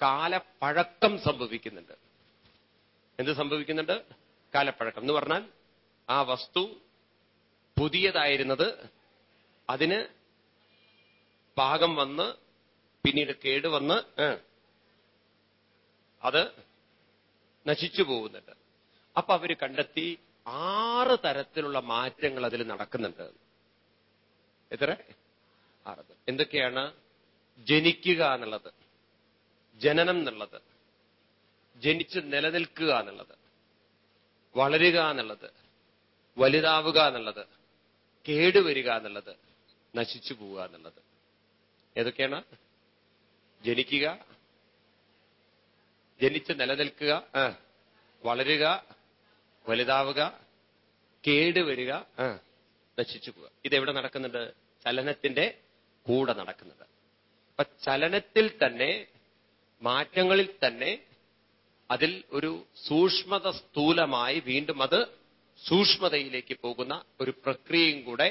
കാലപ്പഴക്കം സംഭവിക്കുന്നുണ്ട്. എന്ത് സംഭവിക്കുന്നുണ്ട്? കാലപ്പഴക്കം. എന്ന് പറഞ്ഞാൽ ആ വസ്തു പുതിയതായിരുന്നത് അതിന് പാകം വന്ന് പിന്നീട് കേട് വന്ന് അത് നശിച്ചു പോകുന്നുണ്ട്. അപ്പൊ അവർ കണ്ടെത്തി ആറ് തരത്തിലുള്ള മാറ്റങ്ങൾ അതിൽ നടക്കുന്നുണ്ട്. എത്ര? ആറത് എന്തൊക്കെയാണ്? ജനിക്കുക എന്നുള്ളത്. ജനനം എന്നുള്ളത്. ജനിച്ച് നിലനിൽക്കുക എന്നുള്ളത്. വളരുക എന്നുള്ളത്. വലുതാവുക എന്നുള്ളത്. കേടുവരിക എന്നുള്ളത്. നശിച്ചു പോവുക എന്നുള്ളത്. ഏതൊക്കെയാണ്? ജനിക്കുക ജനിച്ച് നിലനിൽക്കുക വളരുക വലുതാവുക കേടുവരിക നശിച്ചു പോവുക. ഇതെവിടെ നടക്കുന്നുണ്ട്? ചലനത്തിന്റെ കൂടെ നടക്കുന്നുണ്ട് അപ്പൊ ചലനത്തിൽ തന്നെ മാറ്റങ്ങളിൽ തന്നെ അതിൽ ഒരു സൂക്ഷ്മത സ്ഥൂലമായി വീണ്ടും അത് സൂക്ഷ്മതയിലേക്ക് പോകുന്ന ഒരു പ്രക്രിയയും കൂടെ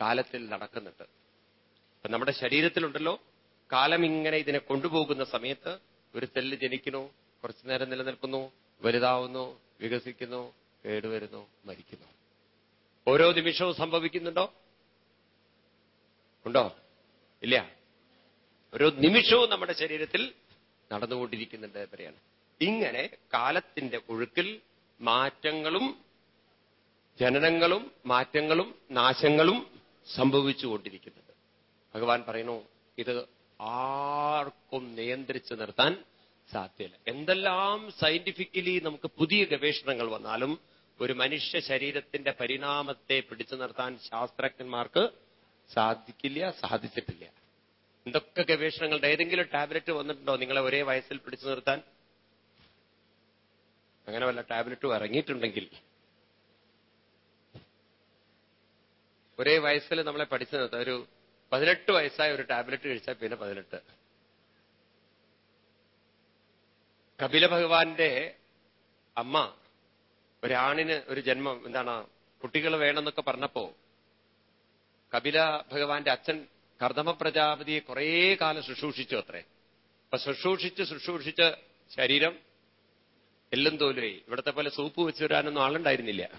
കാലത്തിൽ നടക്കുന്നുണ്ട്. അപ്പൊ നമ്മുടെ ശരീരത്തിലുണ്ടല്ലോ കാലം ഇങ്ങനെ ഇതിനെ കൊണ്ടുപോകുന്ന സമയത്ത് ഒരു സെല്ല് ജനിക്കുന്നു കുറച്ചു നേരം നിലനിൽക്കുന്നു വലുതാവുന്നു വികസിക്കുന്നു കേടുവരുന്നു മരിക്കുന്നു. ഓരോ നിമിഷവും സംഭവിക്കുന്നുണ്ടോ? ഉണ്ടോ? ഇല്ല. ഓരോ നിമിഷവും നമ്മുടെ ശരീരത്തിൽ നടന്നുകൊണ്ടിരിക്കുന്നുണ്ട് പറയാണ് ഇങ്ങനെ കാലത്തിന്റെ ഒഴുക്കിൽ മാറ്റങ്ങളും ജനനങ്ങളും മാറ്റങ്ങളും നാശങ്ങളും സംഭവിച്ചുകൊണ്ടിരിക്കുന്നുണ്ട് ഭഗവാൻ പറയുന്നു ഇത് ആർക്കും നിയന്ത്രിച്ചു നിർത്താൻ സാധ്യല്ല. എന്തെല്ലാം സയന്റിഫിക്കലി നമുക്ക് പുതിയ ഗവേഷണങ്ങൾ വന്നാലും ഒരു മനുഷ്യ ശരീരത്തിന്റെ പരിണാമത്തെ പിടിച്ചു നിർത്താൻ ശാസ്ത്രജ്ഞന്മാർക്ക് സാധിക്കില്ല സാധിച്ചിട്ടില്ല. എന്തൊക്കെ ഗവേഷണങ്ങളുടെ ഏതെങ്കിലും ടാബ്ലറ്റ് വന്നിട്ടുണ്ടോ നിങ്ങളെ ഒരേ വയസ്സിൽ പിടിച്ചു നിർത്താൻ? അങ്ങനെ വല്ല ടാബ്ലറ്റും ഇറങ്ങിയിട്ടുണ്ടെങ്കിൽ ഒരേ വയസ്സിൽ നമ്മളെ പഠിച്ചു നിർത്താം ഒരു പതിനെട്ട് വയസ്സായ ഒരു ടാബ്ലറ്റ് കഴിച്ചാൽ പിന്നെ പതിനെട്ട്. കപില ഭഗവാന്റെ അമ്മ ഒരാണിന് ഒരു ജന്മം എന്താണ് കുട്ടികൾ വേണമെന്നൊക്കെ പറഞ്ഞപ്പോ കപില ഭഗവാന്റെ അച്ഛൻ കർദമ പ്രജാപതിയെ കുറേ കാലം ശുശ്രൂഷിച്ചു അത്രേ. അപ്പൊ ശുശ്രൂഷിച്ച് ശുശ്രൂഷിച്ച് ശരീരം എല്ലും തോലുമായി ഇവിടത്തെ പോലെ സൂപ്പ് വെച്ച് വരാനൊന്നും ആളുണ്ടായിരുന്നില്ല.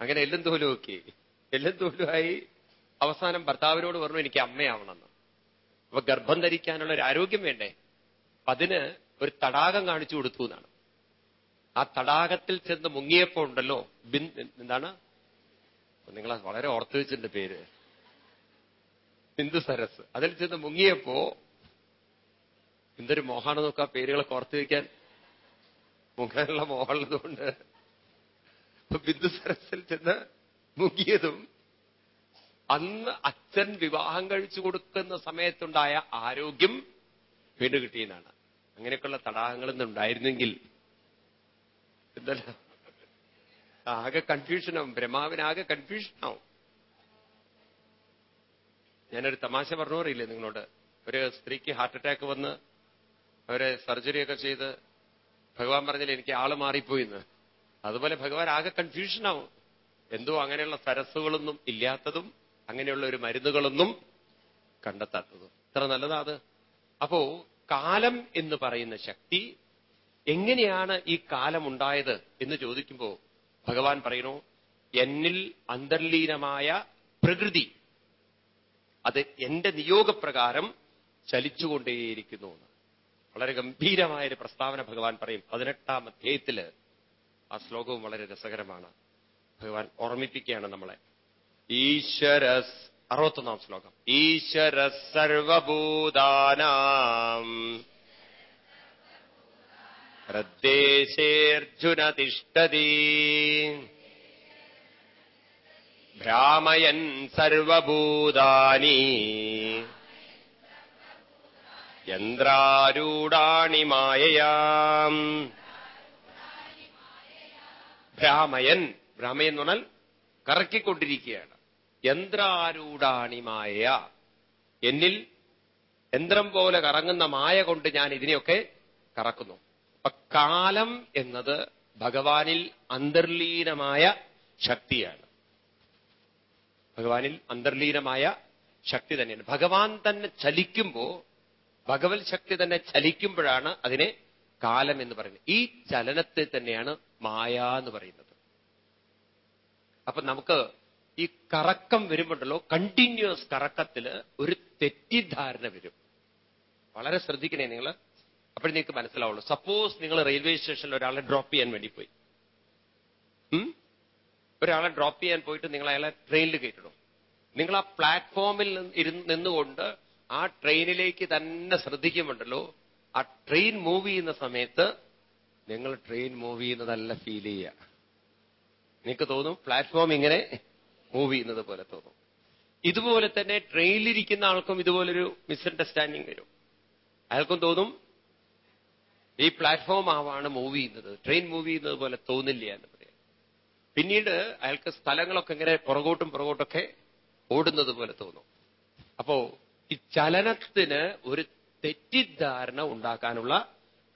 അങ്ങനെ എല്ലും തോലും ഒക്കെ എല്ലും തോലുമായി അവസാനം ഭർത്താവിനോട് പറഞ്ഞു എനിക്ക് അമ്മയാവണമെന്ന്. അപ്പൊ ഗർഭം ധരിക്കാനുള്ള ഒരു ആരോഗ്യം വേണ്ടേ? അതിന് ഒരു തടാകം കാണിച്ചു കൊടുത്തു എന്നാണ്. ആ തടാകത്തിൽ ചെന്ന് മുങ്ങിയപ്പോ ഉണ്ടല്ലോ ബിൻ എന്താണ്? നിങ്ങൾ വളരെ ഓർത്തു വെച്ചിട്ടുണ്ട് പേര്. ബിന്ദു സരസ്. അതിൽ ചെന്ന് മുങ്ങിയപ്പോ എന്തൊരു മോഹാണ് നോക്കുക പേരുകളൊക്കെ ഓർത്തു വയ്ക്കാൻ മുഖാനുള്ള മോഹമുള്ളതുകൊണ്ട്. ബിന്ദു സരസിൽ ചെന്ന് മുങ്ങിയതും അന്ന് അച്ഛൻ വിവാഹം കഴിച്ചു കൊടുക്കുന്ന സമയത്തുണ്ടായ ആരോഗ്യം വീണ്ടും കിട്ടിയെന്നാണ് അങ്ങനെയൊക്കെയുള്ള തടാകങ്ങളൊന്നും ഉണ്ടായിരുന്നെങ്കിൽ എന്തല്ല ആകെ കൺഫ്യൂഷനാവും ബ്രഹ്മാവിനാകെ കൺഫ്യൂഷനാവും ഞാനൊരു തമാശ പറഞ്ഞു അറിയില്ലേ നിങ്ങളോട്? ഒരു സ്ത്രീക്ക് ഹാർട്ട് അറ്റാക്ക് വന്ന് അവരെ സർജറിയൊക്കെ ചെയ്ത് ഭഗവാൻ പറഞ്ഞില്ല എനിക്ക് ആൾ മാറിപ്പോയിന്ന് അതുപോലെ ഭഗവാൻ ആകെ കൺഫ്യൂഷനാവും എന്തോ അങ്ങനെയുള്ള സരസ്സുകളൊന്നും ഇല്ലാത്തതും അങ്ങനെയുള്ള ഒരു മരുന്നുകളൊന്നും കണ്ടെത്താത്തതും. ഇത്ര നല്ലതാ അത്. അപ്പോ കാലം എന്ന് പറയുന്ന ശക്തി എങ്ങനെയാണ് ഈ കാലം ഉണ്ടായത് എന്ന് ചോദിക്കുമ്പോ ഭഗവാൻ പറയുന്നു എന്നിൽ അന്തർലീനമായ പ്രകൃതി അത് എന്റെ നിയോഗപ്രകാരം ചലിച്ചുകൊണ്ടേയിരിക്കുന്നു വളരെ ഗംഭീരമായ ഒരു പ്രസ്താവന ഭഗവാൻ പറയും. പതിനെട്ടാം അധ്യായത്തിൽ ആ ശ്ലോകവും വളരെ രസകരമാണ്. ഭഗവാൻ ഓർമ്മിപ്പിക്കുകയാണ് നമ്മളെ. ഈശ്വര അറുപത്തൊന്നാം ശ്ലോകം. ഈശ്വര സർവഭൂതാനാം. ഹൃദ്ദേശേർജുന തിഷ്ടതി ഭ്രാമയൻ സർവഭൂതാനി. യന്ത്രാരൂഢാണി മായയാം. ഭ്രാമയൻ ഭ്രാമയൻ എന്ന് പറഞ്ഞാൽ കറക്കിക്കൊണ്ടിരിക്കുകയാണ്. യന്ത്രാരൂഢാണി മായ എന്നിൽ യന്ത്രം പോലെ കറങ്ങുന്ന മായ കൊണ്ട് ഞാൻ ഇതിനെയൊക്കെ കറക്കുന്നു. അപ്പൊ കാലം എന്നത് ഭഗവാനിൽ അന്തർലീനമായ ശക്തിയാണ്. ഭഗവാനിൽ അന്തർലീനമായ ശക്തി തന്നെയാണ്. ഭഗവാൻ തന്നെ ചലിക്കുമ്പോ ഭഗവത് ശക്തി തന്നെ ചലിക്കുമ്പോഴാണ് അതിനെ കാലം എന്ന് പറയുന്നത്. ഈ ചലനത്തെ തന്നെയാണ് മായ എന്ന് പറയുന്നത്. അപ്പൊ നമുക്ക് ഈ കറക്കം വരുമ്പോണ്ടല്ലോ കണ്ടിന്യൂസ് കറക്കത്തിൽ ഒരു തെറ്റിദ്ധാരണ വരും. വളരെ ശ്രദ്ധിക്കണേ നിങ്ങൾ അപ്പോഴേ നിങ്ങൾക്ക് മനസ്സിലാവുള്ളൂ. സപ്പോസ് നിങ്ങൾ റെയിൽവേ സ്റ്റേഷനിൽ ഒരാളെ ഡ്രോപ്പ് ചെയ്യാൻ വേണ്ടി പോയി? ഒരാളെ ഡ്രോപ്പ് ചെയ്യാൻ പോയിട്ട് നിങ്ങൾ അയാളെ ട്രെയിനിൽ കയറ്റണം നിങ്ങൾ ആ പ്ലാറ്റ്ഫോമിൽ നിന്നുകൊണ്ട് ആ ട്രെയിനിലേക്ക് തന്നെ ശ്രദ്ധിക്കുമുണ്ടല്ലോ ആ ട്രെയിൻ മൂവ് ചെയ്യുന്ന സമയത്ത് നിങ്ങൾ ട്രെയിൻ മൂവ് ചെയ്യുന്നതല്ല ഫീൽ ചെയ്യുക. നിങ്ങൾക്ക് തോന്നും പ്ലാറ്റ്ഫോം ഇങ്ങനെ മൂവ് ചെയ്യുന്നത് പോലെ തോന്നും. ഇതുപോലെ തന്നെ ട്രെയിനിലിരിക്കുന്ന ആൾക്കും ഇതുപോലൊരു മിസ്അണ്ടർസ്റ്റാൻഡിങ് വരും. അയാൾക്കും തോന്നും ഈ പ്ലാറ്റ്ഫോം ആവാണ് മൂവ് ചെയ്യുന്നത് ട്രെയിൻ മൂവ് ചെയ്യുന്നത് പോലെ തോന്നില്ല എന്ന് പറയാം. പിന്നീട് അയാൾക്ക് സ്ഥലങ്ങളൊക്കെ ഇങ്ങനെ പുറകോട്ടും പുറകോട്ടൊക്കെ ഓടുന്നത് പോലെ തോന്നും. അപ്പോ ഈ ചലനത്തിന് ഒരു തെറ്റിദ്ധാരണ ഉണ്ടാക്കാനുള്ള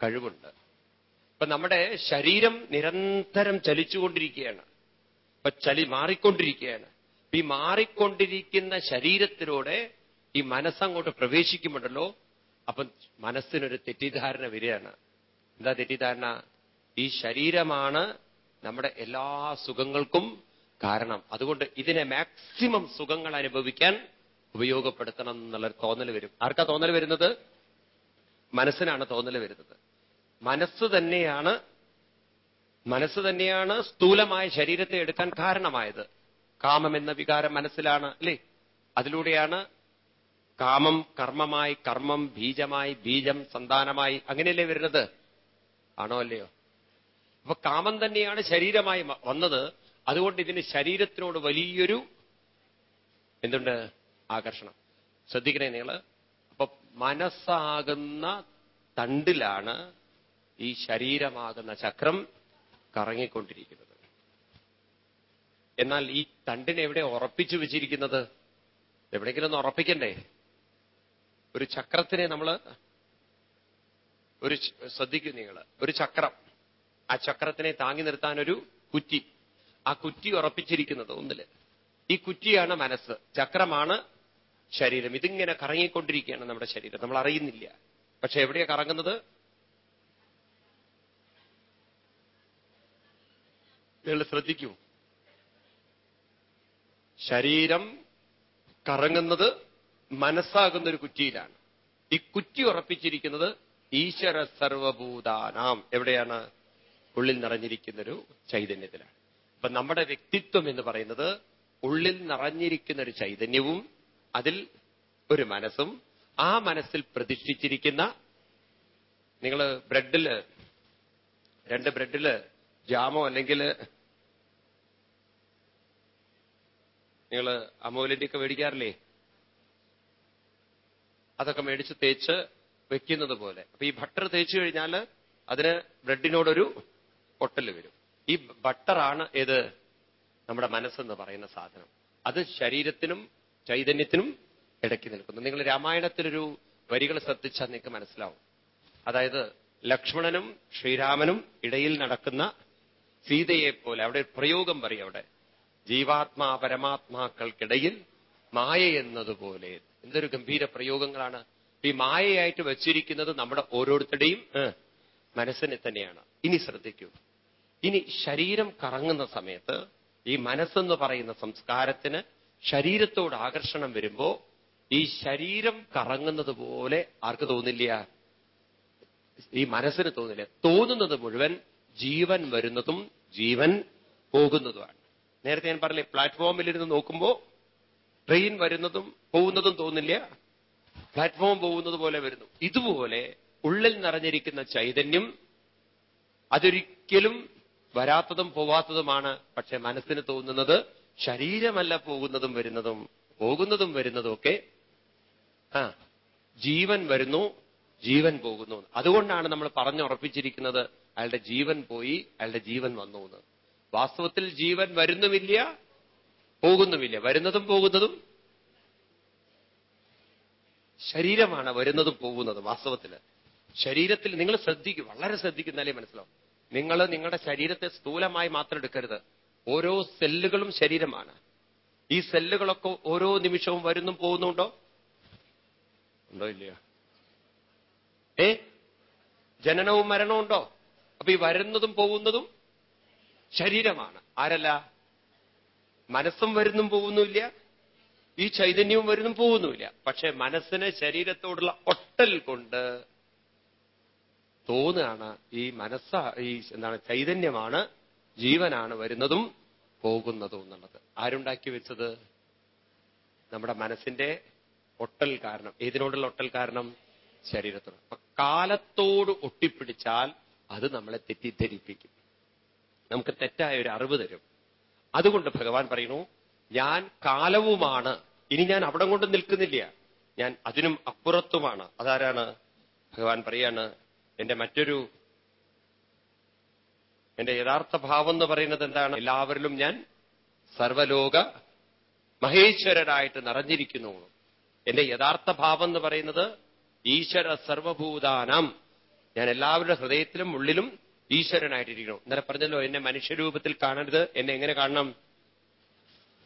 കഴിവുണ്ട്. ഇപ്പൊ നമ്മുടെ ശരീരം നിരന്തരം ചലിച്ചുകൊണ്ടിരിക്കുകയാണ്. ഇപ്പൊ ചളി മാറിക്കൊണ്ടിരിക്കുകയാണ്. ഈ മാറിക്കൊണ്ടിരിക്കുന്ന ശരീരത്തിലൂടെ ഈ മനസ്സങ്ങോട്ട് പ്രവേശിക്കുമുണ്ടല്ലോ അപ്പം മനസ്സിനൊരു തെറ്റിദ്ധാരണ വരികയാണ്. എന്താ തെറ്റിദ്ധാരണ? ഈ ശരീരമാണ് നമ്മുടെ എല്ലാ സുഖങ്ങൾക്കും കാരണം. അതുകൊണ്ട് ഇതിനെ മാക്സിമം സുഖങ്ങൾ അനുഭവിക്കാൻ ഉപയോഗപ്പെടുത്തണം എന്നുള്ളൊരു തോന്നൽ വരും. ആർക്കാ തോന്നൽ വരുന്നത്? മനസ്സിനാണ് തോന്നൽ വരുന്നത്. മനസ്സ് തന്നെയാണ് മനസ്സ് തന്നെയാണ് സ്ഥൂലമായ ശരീരത്തെ എടുക്കാൻ കാരണമായത്. കാമം എന്ന വികാരം മനസ്സിലാണ് അല്ലേ? അതിലൂടെയാണ് കാമം കർമ്മമായി കർമ്മം ബീജമായി ബീജം സന്താനമായി അങ്ങനെയല്ലേ വരുന്നത്? ആണോ അല്ലയോ? അപ്പൊ കാമം തന്നെയാണ് ശരീരമായി വന്നത്. അതുകൊണ്ട് ഇതിന് ശരീരത്തിനോട് വലിയൊരു എന്തുണ്ട്? ആകർഷണം. ശ്രദ്ധിക്കണേ നിങ്ങൾ അപ്പൊ മനസ്സാകുന്ന തണ്ടിലാണ് ഈ ശരീരമാകുന്ന ചക്രം കറങ്ങിക്കൊണ്ടിരിക്കുന്നത്. എന്നാൽ ഈ തണ്ടിനെ എവിടെ ഉറപ്പിച്ചു വെച്ചിരിക്കുന്നത്? എവിടെയെങ്കിലും ഒന്ന് ഉറപ്പിക്കണ്ടേ? ഒരു ചക്രത്തിനെ നമ്മൾ ഒരു ശ്രദ്ധിക്കും നിങ്ങൾ ഒരു ചക്രം. ആ ചക്രത്തിനെ താങ്ങി നിർത്താൻ ഒരു കുറ്റി. ആ കുറ്റി ഉറപ്പിച്ചിരിക്കുന്നത് ഒന്നിൽ. ഈ കുറ്റിയാണ് മനസ്സ്. ചക്രമാണ് ശരീരം. ഇതിങ്ങനെ കറങ്ങിക്കൊണ്ടിരിക്കുകയാണ് നമ്മുടെ ശരീരം. നമ്മൾ അറിയുന്നില്ല. പക്ഷെ എവിടെയാണ് കറങ്ങുന്നത്? നിങ്ങൾ ശ്രദ്ധിക്കൂ. ശരീരം കറങ്ങുന്നത് മനസ്സാകുന്ന ഒരു കുറ്റിയിലാണ്. ഈ കുറ്റി ഉറപ്പിച്ചിരിക്കുന്നത് ഈശ്വര സർവഭൂതാനാം. എവിടെയാണ്? ഉള്ളിൽ നിറഞ്ഞിരിക്കുന്ന ഒരു ചൈതന്യത്തിലാണ്. അപ്പൊ നമ്മുടെ വ്യക്തിത്വം എന്ന് പറയുന്നത് ഉള്ളിൽ നിറഞ്ഞിരിക്കുന്ന ഒരു ചൈതന്യവും അതിൽ ഒരു മനസ്സും ആ മനസ്സിൽ പ്രതിഷ്ഠിച്ചിരിക്കുന്ന നിങ്ങൾ ബ്രെഡിൽ രണ്ട് ബ്രെഡിൽ ജാമോ അല്ലെങ്കിൽ നിങ്ങൾ അമൂലിന്റെയൊക്കെ മേടിക്കാറില്ലേ? അതൊക്കെ മേടിച്ച് തേച്ച് വെക്കുന്നത് പോലെ. അപ്പൊ ഈ ബട്ടർ തേച്ച് കഴിഞ്ഞാൽ അതിന് ബ്രെഡിനോടൊരു പൊട്ടൽ വരും. ഈ ബട്ടറാണ് ഏത്? നമ്മുടെ മനസ്സെന്ന് പറയുന്ന സാധനം. അത് ശരീരത്തിനും ചൈതന്യത്തിനും ഇടയ്ക്ക് നിൽക്കുന്നു. നിങ്ങൾ രാമായണത്തിലൊരു വരികൾ ശ്രദ്ധിച്ചാൽ നിങ്ങൾക്ക് മനസ്സിലാവും. അതായത് ലക്ഷ്മണനും ശ്രീരാമനും ഇടയിൽ നടക്കുന്ന സീതയെ പോലെ അവിടെ പ്രയോഗം പറയും അവിടെ. ജീവാത്മാ പരമാത്മാക്കൾക്കിടയിൽ മായ എന്നതുപോലെ. എന്തൊരു ഗംഭീര പ്രയോഗങ്ങളാണ്. ഈ മായയായിട്ട് വച്ചിരിക്കുന്നത് നമ്മുടെ ഓരോരുത്തരുടെയും മനസ്സിനെ തന്നെയാണ്. ഇനി ശ്രദ്ധിക്കൂ. ഇനി ശരീരം കറങ്ങുന്ന സമയത്ത് ഈ മനസ്സെന്ന് പറയുന്ന സംസ്കാരത്തിന് ശരീരത്തോട് ആകർഷണം വരുമ്പോ ഈ ശരീരം കറങ്ങുന്നത് പോലെ ആർക്ക് തോന്നില്ല? ഈ മനസ്സിന് തോന്നില്ല. തോന്നുന്നത് മുഴുവൻ ജീവൻ വരുന്നതും ജീവൻ പോകുന്നതുമാണ്. നേരത്തെ ഞാൻ പറഞ്ഞില്ലേ പ്ലാറ്റ്ഫോമിലിരുന്ന് നോക്കുമ്പോ ട്രെയിൻ വരുന്നതും പോകുന്നതും തോന്നില്ല. പ്ലാറ്റ്ഫോം പോകുന്നത് പോലെ വരുന്നു. ഇതുപോലെ ഉള്ളിൽ നിറഞ്ഞിരിക്കുന്ന ചൈതന്യം അതൊരിക്കലും വരാത്തതും പോവാത്തതുമാണ് പക്ഷെ മനസ്സിന് തോന്നുന്നത്. ശരീരമല്ല പോകുന്നതും വരുന്നതും പോകുന്നതും വരുന്നതും ഒക്കെ ആ ജീവൻ വരുന്നു ജീവൻ പോകുന്നു. അതുകൊണ്ടാണ് നമ്മൾ പറഞ്ഞുറപ്പിച്ചിരിക്കുന്നത് അയാളുടെ ജീവൻ പോയി അയാളുടെ ജീവൻ വന്നു എന്ന്. വാസ്തവത്തിൽ ജീവൻ വരുന്നുമില്ല പോകുന്നുമില്ല. വരുന്നതും പോകുന്നതും ശരീരമാണ് വരുന്നതും പോകുന്നതും വാസ്തവത്തിൽ. ശരീരത്തിൽ നിങ്ങൾ ശ്രദ്ധിക്കും വളരെ ശ്രദ്ധിക്കുന്നാലേ മനസ്സിലാവും. നിങ്ങൾ നിങ്ങളുടെ ശരീരത്തെ സ്ഥൂലമായി മാത്രം എടുക്കരുത്. ഓരോ സെല്ലുകളും ശരീരമാണ്. ഈ സെല്ലുകളൊക്കെ ഓരോ നിമിഷവും വരുന്നും പോകുന്നുണ്ടോ? ഉണ്ടോ ഇല്ലയോ? ഏ? ജനനവും മരണവും ഉണ്ടോ അപ്പൊ ഈ വരുന്നതും പോകുന്നതും ശരീരമാണ്. ആരല്ല? മനസ്സും വരുന്നും പോകുന്നുമില്ല. ഈ ചൈതന്യവും വരുന്നും പോകുന്നുമില്ല. പക്ഷെ മനസ്സിന് ശരീരത്തോടുള്ള ഒട്ടൽ കൊണ്ട് തോന്നുകയാണ് ഈ മനസ്സ ഈ എന്താണ് ചൈതന്യമാണ് ജീവനാണ് വരുന്നതും പോകുന്നതും എന്നുള്ളത്. ആരുണ്ടാക്കി വെച്ചത്? നമ്മുടെ മനസ്സിന്റെ ഒട്ടൽ കാരണം. ഏതിനോടുള്ള ഒട്ടൽ കാരണം? ശരീരത്തോട്. കാലത്തോട് ഒട്ടിപ്പിടിച്ചാൽ അത് നമ്മളെ തെറ്റിദ്ധരിപ്പിക്കും. നമുക്ക് തെറ്റായ ഒരു അറിവ് തരും. അതുകൊണ്ട് ഭഗവാൻ പറയുന്നു ഞാൻ കാലവുമാണ്. ഇനി ഞാൻ അവിടെ കൊണ്ട് നിൽക്കുന്നില്ല. ഞാൻ അതിനും അപ്പുറത്തുമാണ്. അതാരാണ്? ഭഗവാൻ പറയാണ് എന്റെ മറ്റൊരു എന്റെ യഥാർത്ഥ ഭാവം എന്ന് പറയുന്നത് എന്താണ്? എല്ലാവരിലും ഞാൻ സർവലോക മഹേശ്വരരായിട്ട് നിറഞ്ഞിരിക്കുന്നു. എന്റെ യഥാർത്ഥ ഭാവം എന്ന് പറയുന്നത് ഈശ്വര സർവഭൂതാനം. ഞാൻ എല്ലാവരുടെ ഹൃദയത്തിലും ഉള്ളിലും ഈശ്വരനായിട്ടിരിക്കണം. ഇന്നലെ പറഞ്ഞല്ലോ എന്നെ മനുഷ്യരൂപത്തിൽ കാണരുത്. എന്നെ എങ്ങനെ കാണണം?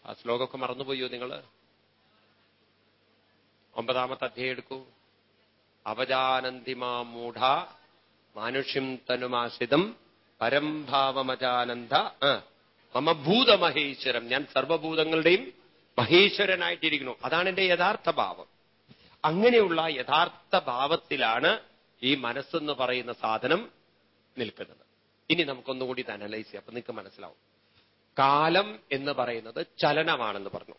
ആ ശ്ലോകമൊക്കെ മറന്നുപോയോ നിങ്ങൾ ഒമ്പതാമത്തെ അധ്യായം എടുക്കൂ. അവജാനന്തിമാ മൂഢ മാനുഷ്യം തനുമാശ്രിതം പരംഭാവമജാനന്ദ മമ ഭൂതമഹേശ്വരം. ഞാൻ സർവഭൂതങ്ങളുടെയും മഹേശ്വരനായിട്ടിരിക്കുന്നു. അതാണ് എന്റെ യഥാർത്ഥ ഭാവം. അങ്ങനെയുള്ള യഥാർത്ഥ ഭാവത്തിലാണ് ഈ മനസ്സെന്ന് പറയുന്ന സാധനം നിൽക്കുന്നത്. ഇനി നമുക്കൊന്നുകൂടി ഇത് അനലൈസ് ചെയ്യാം. അപ്പൊ നിങ്ങൾക്ക് മനസ്സിലാവും. കാലം എന്ന് പറയുന്നത് ചലനമാണെന്ന് പറഞ്ഞു.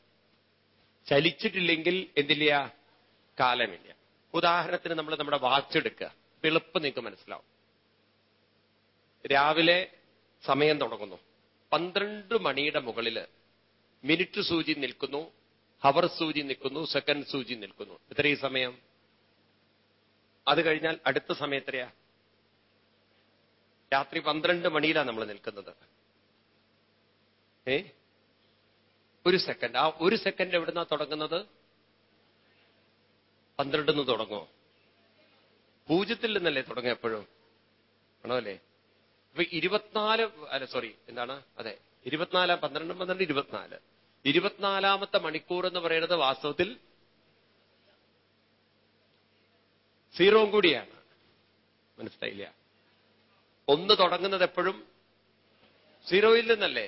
ചലിച്ചിട്ടില്ലെങ്കിൽ എന്തില്ല? കാലമില്ല. ഉദാഹരണത്തിന് നമ്മൾ നമ്മുടെ വാച്ച് എടുക്കുക. വെളുപ്പ് നിങ്ങൾക്ക് മനസ്സിലാവും. രാവിലെ സമയം തുടങ്ങുന്നു. പന്ത്രണ്ട് മണിയുടെ മുകളിൽ മിനിറ്റ് സൂചി നിൽക്കുന്നു. ഹവർ സൂചി നിൽക്കുന്നു. സെക്കൻഡ് സൂചി നിൽക്കുന്നു. എത്രയും സമയം. അത് കഴിഞ്ഞാൽ അടുത്ത സമയം എത്രയാ? രാത്രി പന്ത്രണ്ട് മണിയിലാണ് നമ്മൾ നിൽക്കുന്നത്. ഏ? ഒരു സെക്കൻഡ്. ആ ഒരു സെക്കൻഡ് എവിടുന്നാ തുടങ്ങുന്നത്? പന്ത്രണ്ടിന്ന് തുടങ്ങോ പൂജ്യത്തിൽ നിന്നല്ലേ തുടങ്ങുക എപ്പോഴും? ആണോ അല്ലേ? അപ്പൊ ഇരുപത്തിനാല് അല്ല സോറി എന്താണ്? അതെ ഇരുപത്തിനാലാം പന്ത്രണ്ട് പന്ത്രണ്ട് ഇരുപത്തിനാല്. ഇരുപത്തിനാലാമത്തെ മണിക്കൂർ എന്ന് പറയുന്നത് വാസ്തവത്തിൽ സീറോ കൂടിയാണ്. മനസ്സിലായില്ല? ഒന്ന് തുടങ്ങുന്നത് എപ്പോഴും സീറോയിൽ നിന്നല്ലേ?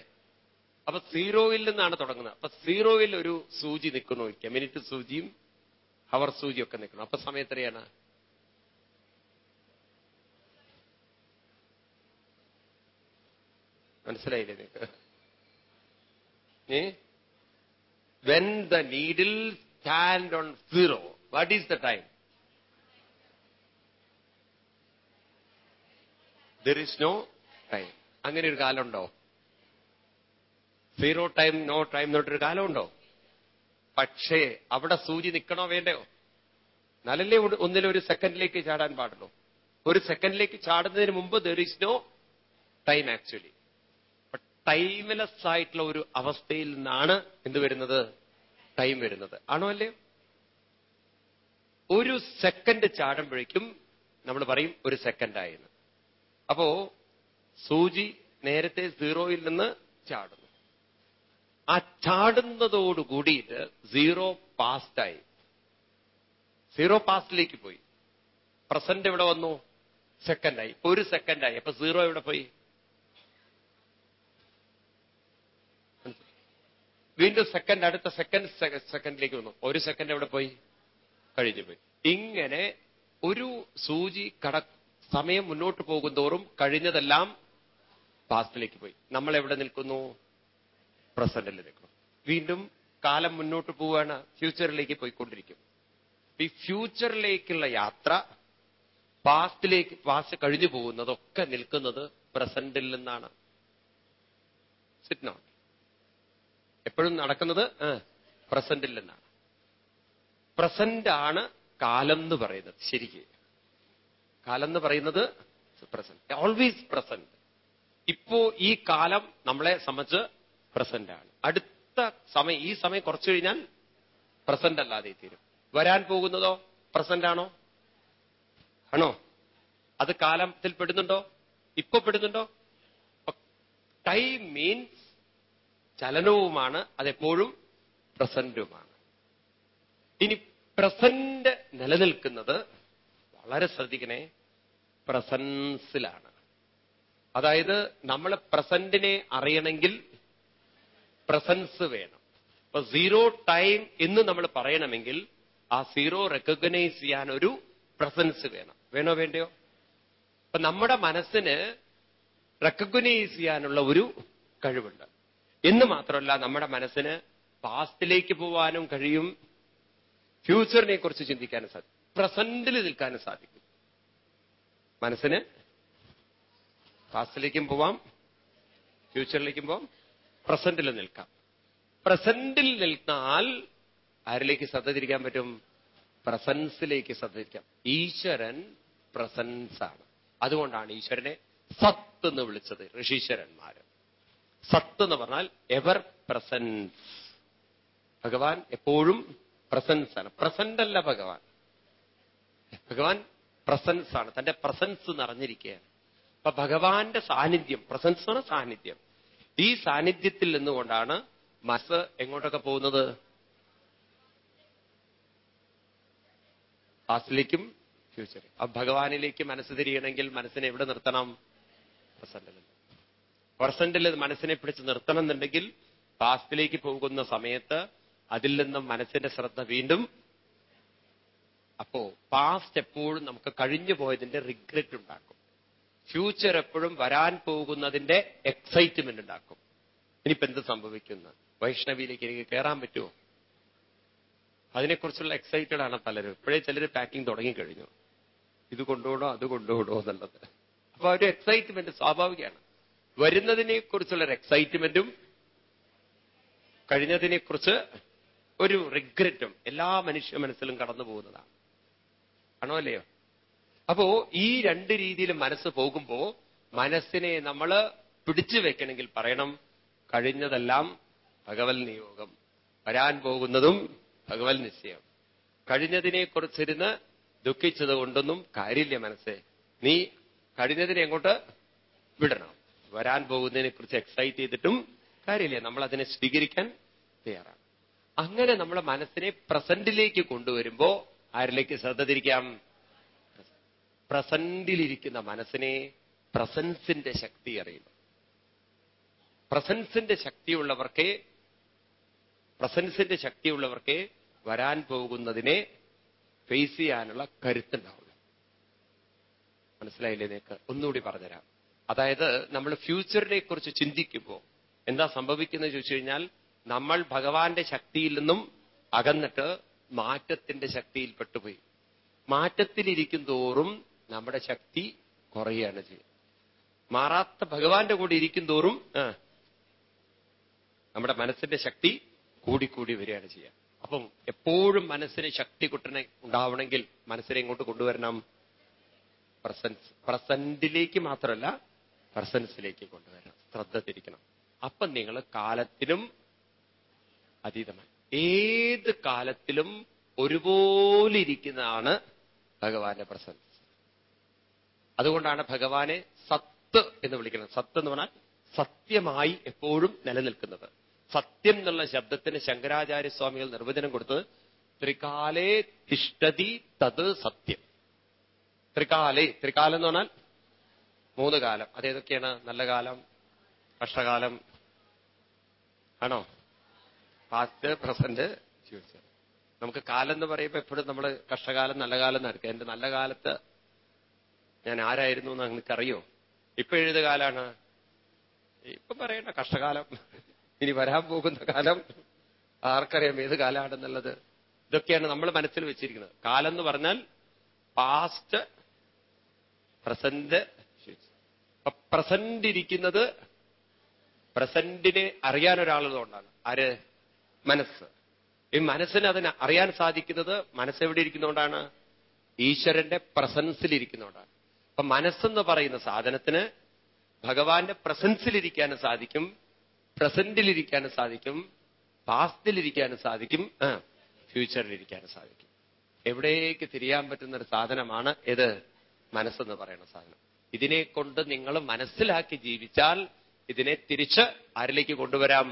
അപ്പൊ സീറോയിൽ നിന്നാണ് തുടങ്ങുന്നത്. അപ്പൊ സീറോയിൽ ഒരു സൂചി നിൽക്കുന്നു മിനിറ്റ് സൂചിയും ഹവർ സൂചിയും ഒക്കെ നിൽക്കണം അപ്പൊ സമയം എത്രയാണ്? മനസ്സിലായില്ലേ നിങ്ങൾക്ക് ഏ? When the needle stand on zero what is the time there is no time അങ്ങനെ ഒരു കാലമുണ്ടോ സീറോ ടൈം നോ ടൈം എന്നൊട്ടൊരു കാലമുണ്ടോ പക്ഷേ അവിടെ സൂചി നിൽക്കണോ വേണ്ടയോ? എന്നാലല്ലേ ഒന്നിലൊരു സെക്കൻഡിലേക്ക് ചാടാൻ പാടുള്ളൂ. ഒരു സെക്കൻഡിലേക്ക് ചാടുന്നതിന് മുമ്പ് there is no time actually timeless ആയിട്ടുള്ള ഒരു അവസ്ഥയിൽ നിന്നാണ് എന്ത് വരുന്നത്? ടൈം വരുന്നത്. ആണോ അല്ലേ ഒരു സെക്കൻഡ് ചാടുമ്പോഴേക്കും നമ്മൾ പറയും ഒരു സെക്കൻഡായെന്ന് അപ്പോ സൂചി നേരത്തെ സീറോയിൽ നിന്ന് ചാടുന്നു. ആ ചാടുന്നതോട് കൂടിയിട്ട് സീറോ പാസ്റ്റായി. സീറോ പാസ്റ്റിലേക്ക് പോയി. പ്രസന്റ് എവിടെ വന്നു? സെക്കൻഡായി. ഇപ്പൊ ഒരു സെക്കൻഡായി. അപ്പൊ സീറോ എവിടെ പോയി? വീണ്ടും സെക്കൻഡ് അടുത്ത സെക്കൻഡ് സെക്കൻഡിലേക്ക് വന്നു. ഒരു സെക്കൻഡ് എവിടെ പോയി? കഴിഞ്ഞു പോയി. ഇങ്ങനെ ഒരു സൂചി കട സമയം മുന്നോട്ട് പോകുന്തോറും കഴിഞ്ഞതെല്ലാം പാസ്റ്റിലേക്ക് പോയി. നമ്മൾ എവിടെ നിൽക്കുന്നു പ്രസന്റിൽ നിൽക്കുന്നു. വീണ്ടും കാലം മുന്നോട്ട് പോവുകയാണ്. ഫ്യൂച്ചറിലേക്ക് പോയിക്കൊണ്ടിരിക്കും. ഈ ഫ്യൂച്ചറിലേക്കുള്ള യാത്ര പാസ്റ്റിലേക്ക് പാസ്റ്റ് കഴിഞ്ഞു പോകുന്നതൊക്കെ നിൽക്കുന്നത് പ്രസന്റിൽ നിന്നാണ്. സിറ്റ് എപ്പോഴും നടക്കുന്നത് പ്രസന്റിൽ നിന്നാണ്. പ്രസന്റ് ആണ് കാലം എന്ന് പറയുന്നത്. ശരിക്ക്. കാലം എന്ന് പറയുന്നത് പ്രസന്റ് ഓൾവേസ് പ്രസന്റ് ഇപ്പോ ഈ കാലം നമ്മളെ സംബന്ധിച്ച് പ്രസന്റ് ആണ്. അടുത്ത സമയം ഈ സമയം കുറച്ചു കഴിഞ്ഞാൽ പ്രസന്റ് അല്ലാതെ തീരും. വരാൻ പോകുന്നതോ പ്രസന്റ് ആണോ? ആണോ? അത് കാലത്തിൽ പെടുന്നുണ്ടോ? ഇപ്പൊ പെടുന്നുണ്ടോ? ടൈം മീൻസ് ചലനവുമാണ് അതെപ്പോഴും പ്രസന്റുമാണ് ഇനി പ്രസന്റ് നിലനിൽക്കുന്നത് വളരെ ശ്രദ്ധിക്കണേ. പ്രസൻസിലാണ്. അതായത് നമ്മൾ പ്രസന്റിനെ അറിയണമെങ്കിൽ പ്രസൻസ് വേണം. ഇപ്പൊ സീറോ ടൈം എന്ന് നമ്മൾ പറയണമെങ്കിൽ ആ സീറോ റെക്കഗ്നൈസ് ചെയ്യാൻ ഒരു പ്രസൻസ് വേണം. വേണോ വേണ്ടയോ? അപ്പൊ നമ്മുടെ മനസ്സിന് റെക്കഗ്നൈസ് ചെയ്യാനുള്ള ഒരു കഴിവുണ്ട്. എന്ന് മാത്രമല്ല നമ്മുടെ മനസ്സിന് പാസ്റ്റിലേക്ക് പോവാനും കഴിയും. ഫ്യൂച്ചറിനെ കുറിച്ച് ചിന്തിക്കാനും സാധിക്കും. പ്രസന്റിൽ നിൽക്കാൻ സാധിക്കും. മനസ്സിന് പാസ്റ്റിലേക്കും പോവാം ഫ്യൂച്ചറിലേക്കും പോവാം പ്രസന്റിൽ നിൽക്കാം. പ്രസന്റിൽ നിൽന്നാൽ ആരിലേക്ക് ശ്രദ്ധ തിരിക്കാൻ പറ്റും? പ്രസൻസിലേക്ക് ശ്രദ്ധ തിരിക്കാം. ഈശ്വരൻ പ്രസൻസ് ആണ് അതുകൊണ്ടാണ് ഈശ്വരനെ സത്ത് എന്ന് വിളിച്ചത് ഋഷീശ്വരന്മാര്. സത്ത് എന്ന് പറഞ്ഞാൽ എവർ പ്രസൻസ്. ഭഗവാൻ എപ്പോഴും പ്രസൻസ് ആണ് പ്രസന്റ് അല്ല ഭഗവാൻ. ഭഗവാൻ പ്രസൻസ് ആണ് തന്റെ പ്രസൻസ് നിറഞ്ഞിരിക്കുകയാണ്. അപ്പൊ ഭഗവാന്റെ സാന്നിധ്യം പ്രസൻസ് ആണ് സാന്നിധ്യം. ഈ സാന്നിധ്യത്തിൽ നിന്നുകൊണ്ടാണ് മനസ്സ് എങ്ങോട്ടൊക്കെ പോകുന്നത്? പാസ്റ്റിലേക്കും ഫ്യൂച്ചർ ആ ഭഗവാനിലേക്ക് മനസ്സ് തിരിയണമെങ്കിൽ മനസ്സിനെ എവിടെ നിർത്തണം? പ്രസന്റിൽ പ്രസന്റിൽ മനസ്സിനെ പിടിച്ച് നിർത്തണം എന്നുണ്ടെങ്കിൽ പാസ്റ്റിലേക്ക് പോകുന്ന സമയത്ത് അതിൽ നിന്നും മനസ്സിന്റെ ശ്രദ്ധ വീണ്ടും അപ്പോ പാസ്റ്റ് എപ്പോഴും നമുക്ക് കഴിഞ്ഞു പോയതിന്റെ റിഗ്രറ്റ് ഉണ്ടാക്കും. ഫ്യൂച്ചർ എപ്പോഴും വരാൻ പോകുന്നതിന്റെ എക്സൈറ്റ്മെന്റ് ഉണ്ടാക്കും. ഇനിയിപ്പോ എന്ത് സംഭവിക്കുന്നു? വൈഷ്ണവിയിലേക്ക് എനിക്ക് കയറാൻ പറ്റുമോ? അതിനെക്കുറിച്ചുള്ള എക്സൈറ്റഡ് ആണ് പലരും. ഇപ്പോഴേ ചിലർ പാക്കിംഗ് തുടങ്ങിക്കഴിഞ്ഞു. ഇത് കൊണ്ടുപോകണോ അത് കൊണ്ടുപോകണോ എന്നുള്ളത്. അപ്പൊ ഒരു എക്സൈറ്റ്മെന്റ് സ്വാഭാവികമാണ്. വരുന്നതിനെ കുറിച്ചുള്ള ഒരു എക്സൈറ്റ്മെന്റും കഴിഞ്ഞതിനെക്കുറിച്ച് ഒരു റിഗ്രറ്റും എല്ലാ മനുഷ്യ മനസ്സിലും കടന്നു പോകുന്നതാണ് ആണോ അല്ലയോ? അപ്പോ ഈ രണ്ട് രീതിയിൽ മനസ്സ് പോകുമ്പോ മനസ്സിനെ നമ്മൾ പിടിച്ചു വെക്കണമെങ്കിൽ പറയണം കഴിഞ്ഞതെല്ലാം ഭഗവൽ നിയോഗം. വരാൻ പോകുന്നതും ഭഗവൽ നിശ്ചയം. കഴിഞ്ഞതിനെ കുറിച്ചിരുന്ന് ദുഃഖിച്ചത് കൊണ്ടൊന്നും കാര്യമില്ല മനസ്സേ. നീ കഴിഞ്ഞതിനെ അങ്ങോട്ട് വിടണം. വരാൻ പോകുന്നതിനെ കുറിച്ച് എക്സൈറ്റ് ചെയ്തിട്ടും കാര്യമില്ല. നമ്മൾ അതിനെ സ്വീകരിക്കാൻ തയ്യാറാണ്. അങ്ങനെ നമ്മളെ മനസ്സിനെ പ്രസന്റിലേക്ക് കൊണ്ടുവരുമ്പോ ആരിലേക്ക് ശ്രദ്ധ തിരിക്കാം? പ്രസന്റിലിരിക്കുന്ന മനസ്സിനെ പ്രസൻസിന്റെ ശക്തി അറിയുന്നു. പ്രസൻസിന്റെ ശക്തിയുള്ളവർക്കേ പ്രസൻസിന്റെ ശക്തിയുള്ളവർക്കേ വരാൻ പോകുന്നതിനെ ഫേസ് ചെയ്യാനുള്ള കരുത്തുണ്ടാവുള്ളൂ. മനസ്സിലായില്ലേ നിങ്ങൾക്ക് ഒന്നുകൂടി പറഞ്ഞുതരാം. അതായത് നമ്മൾ ഫ്യൂച്ചറിനെ കുറിച്ച് ചിന്തിക്കുമ്പോൾ എന്താ സംഭവിക്കുന്നത് ചോദിച്ചു കഴിഞ്ഞാൽ നമ്മൾ ഭഗവാന്റെ ശക്തിയിൽ നിന്നും അകന്നിട്ട് മാറ്റത്തിന്റെ ശക്തിയിൽ പെട്ടുപോയി മാറ്റത്തിലിരിക്കും തോറും നമ്മുടെ ശക്തി കുറയുകയാണ് ചെയ്യുന്നത്. മാറാത്ത ഭഗവാന്റെ കൂടെ ഇരിക്കും തോറും നമ്മുടെ മനസ്സിന്റെ ശക്തി കൂടിക്കൂടി വരികയാണ് ചെയ്യുക. അപ്പം എപ്പോഴും മനസ്സിന് ശക്തി കുട്ടനെ ഉണ്ടാവണമെങ്കിൽ മനസ്സിനെ ഇങ്ങോട്ട് കൊണ്ടുവരണം. പ്രസൻസ് പ്രസന്റിലേക്ക് മാത്രമല്ല പ്രസൻസിലേക്ക് കൊണ്ടുവരണം. ശ്രദ്ധ തിരിക്കണം. അപ്പം നിങ്ങൾ കാലത്തിനും അതീതമായി. ഏത് കാലത്തിലും ഒരുപോലെ ഇരിക്കുന്നതാണ് ഭഗവാന്റെ പ്രസൻസ് അതുകൊണ്ടാണ് ഭഗവാനെ സത്ത് എന്ന് വിളിക്കുന്നത്. സത്ത് എന്ന് പറഞ്ഞാൽ സത്യമായി എപ്പോഴും നിലനിൽക്കുന്നത്. സത്യം എന്നുള്ള ശബ്ദത്തിന് ശങ്കരാചാര്യ സ്വാമികൾ നിർവചനം കൊടുത്തത് ത്രികാലേ തിഷ്ടതി തത് സത്യം. ത്രികാലേ ത്രികാലം എന്ന് പറഞ്ഞാൽ മൂന്ന് കാലം. അതേതൊക്കെയാണ് നല്ല കാലം കഷ്ടകാലം ആണോ? പാസ്റ്റ് പ്രസന്റ് ഫ്യൂച്ചർ നമുക്ക് കാലം എന്ന് പറയുമ്പോൾ എപ്പോഴും നമ്മൾ കഷ്ടകാലം നല്ല കാലം നടക്കുക. എന്റെ നല്ല കാലത്ത് ഞാൻ ആരായിരുന്നു എന്ന് നിങ്ങൾക്കറിയോ? ഇപ്പൊ എഴുത കാലാണ്. ഇപ്പൊ പറയണ്ട കഷ്ടകാലം. ഇനി വരാൻ പോകുന്ന കാലം. ആർക്കറിയാം ഏത് കാലമാണെന്നുള്ളത് ഇതൊക്കെയാണ് നമ്മൾ മനസ്സിൽ വെച്ചിരിക്കുന്നത്. കാലം എന്ന് പറഞ്ഞാൽ പാസ്റ്റ് പ്രസന്റ് അപ്പൊ പ്രസന്റ് ഇരിക്കുന്നത് പ്രസന്റിനെ അറിയാൻ ഒരാളുള്ളതുകൊണ്ടാണ്. ആര്? മനസ്സ്. ഈ മനസ്സിന് അതിന് അറിയാൻ സാധിക്കുന്നത് മനസ്സെവിടെ ഇരിക്കുന്നതുകൊണ്ടാണ് ഈശ്വരന്റെ പ്രസൻസിൽ ഇരിക്കുന്നതുകൊണ്ടാണ് അപ്പൊ മനസ്സെന്ന് പറയുന്ന സാധനത്തിന് ഭഗവാന്റെ പ്രസൻസിലിരിക്കാനും സാധിക്കും പ്രസന്റിലിരിക്കാനും സാധിക്കും പാസ്റ്റിലിരിക്കാനും സാധിക്കും ഫ്യൂച്ചറിലിരിക്കാനും സാധിക്കും. എവിടേക്ക് തിരിയാൻ പറ്റുന്ന ഒരു സാധനമാണ് ഇത് മനസ്സെന്ന് പറയുന്ന സാധനം. ഇതിനെ കൊണ്ട് നിങ്ങൾ മനസ്സിലാക്കി ജീവിച്ചാൽ ഇതിനെ തിരിച്ച് ആരിലേക്ക് കൊണ്ടുവരാം?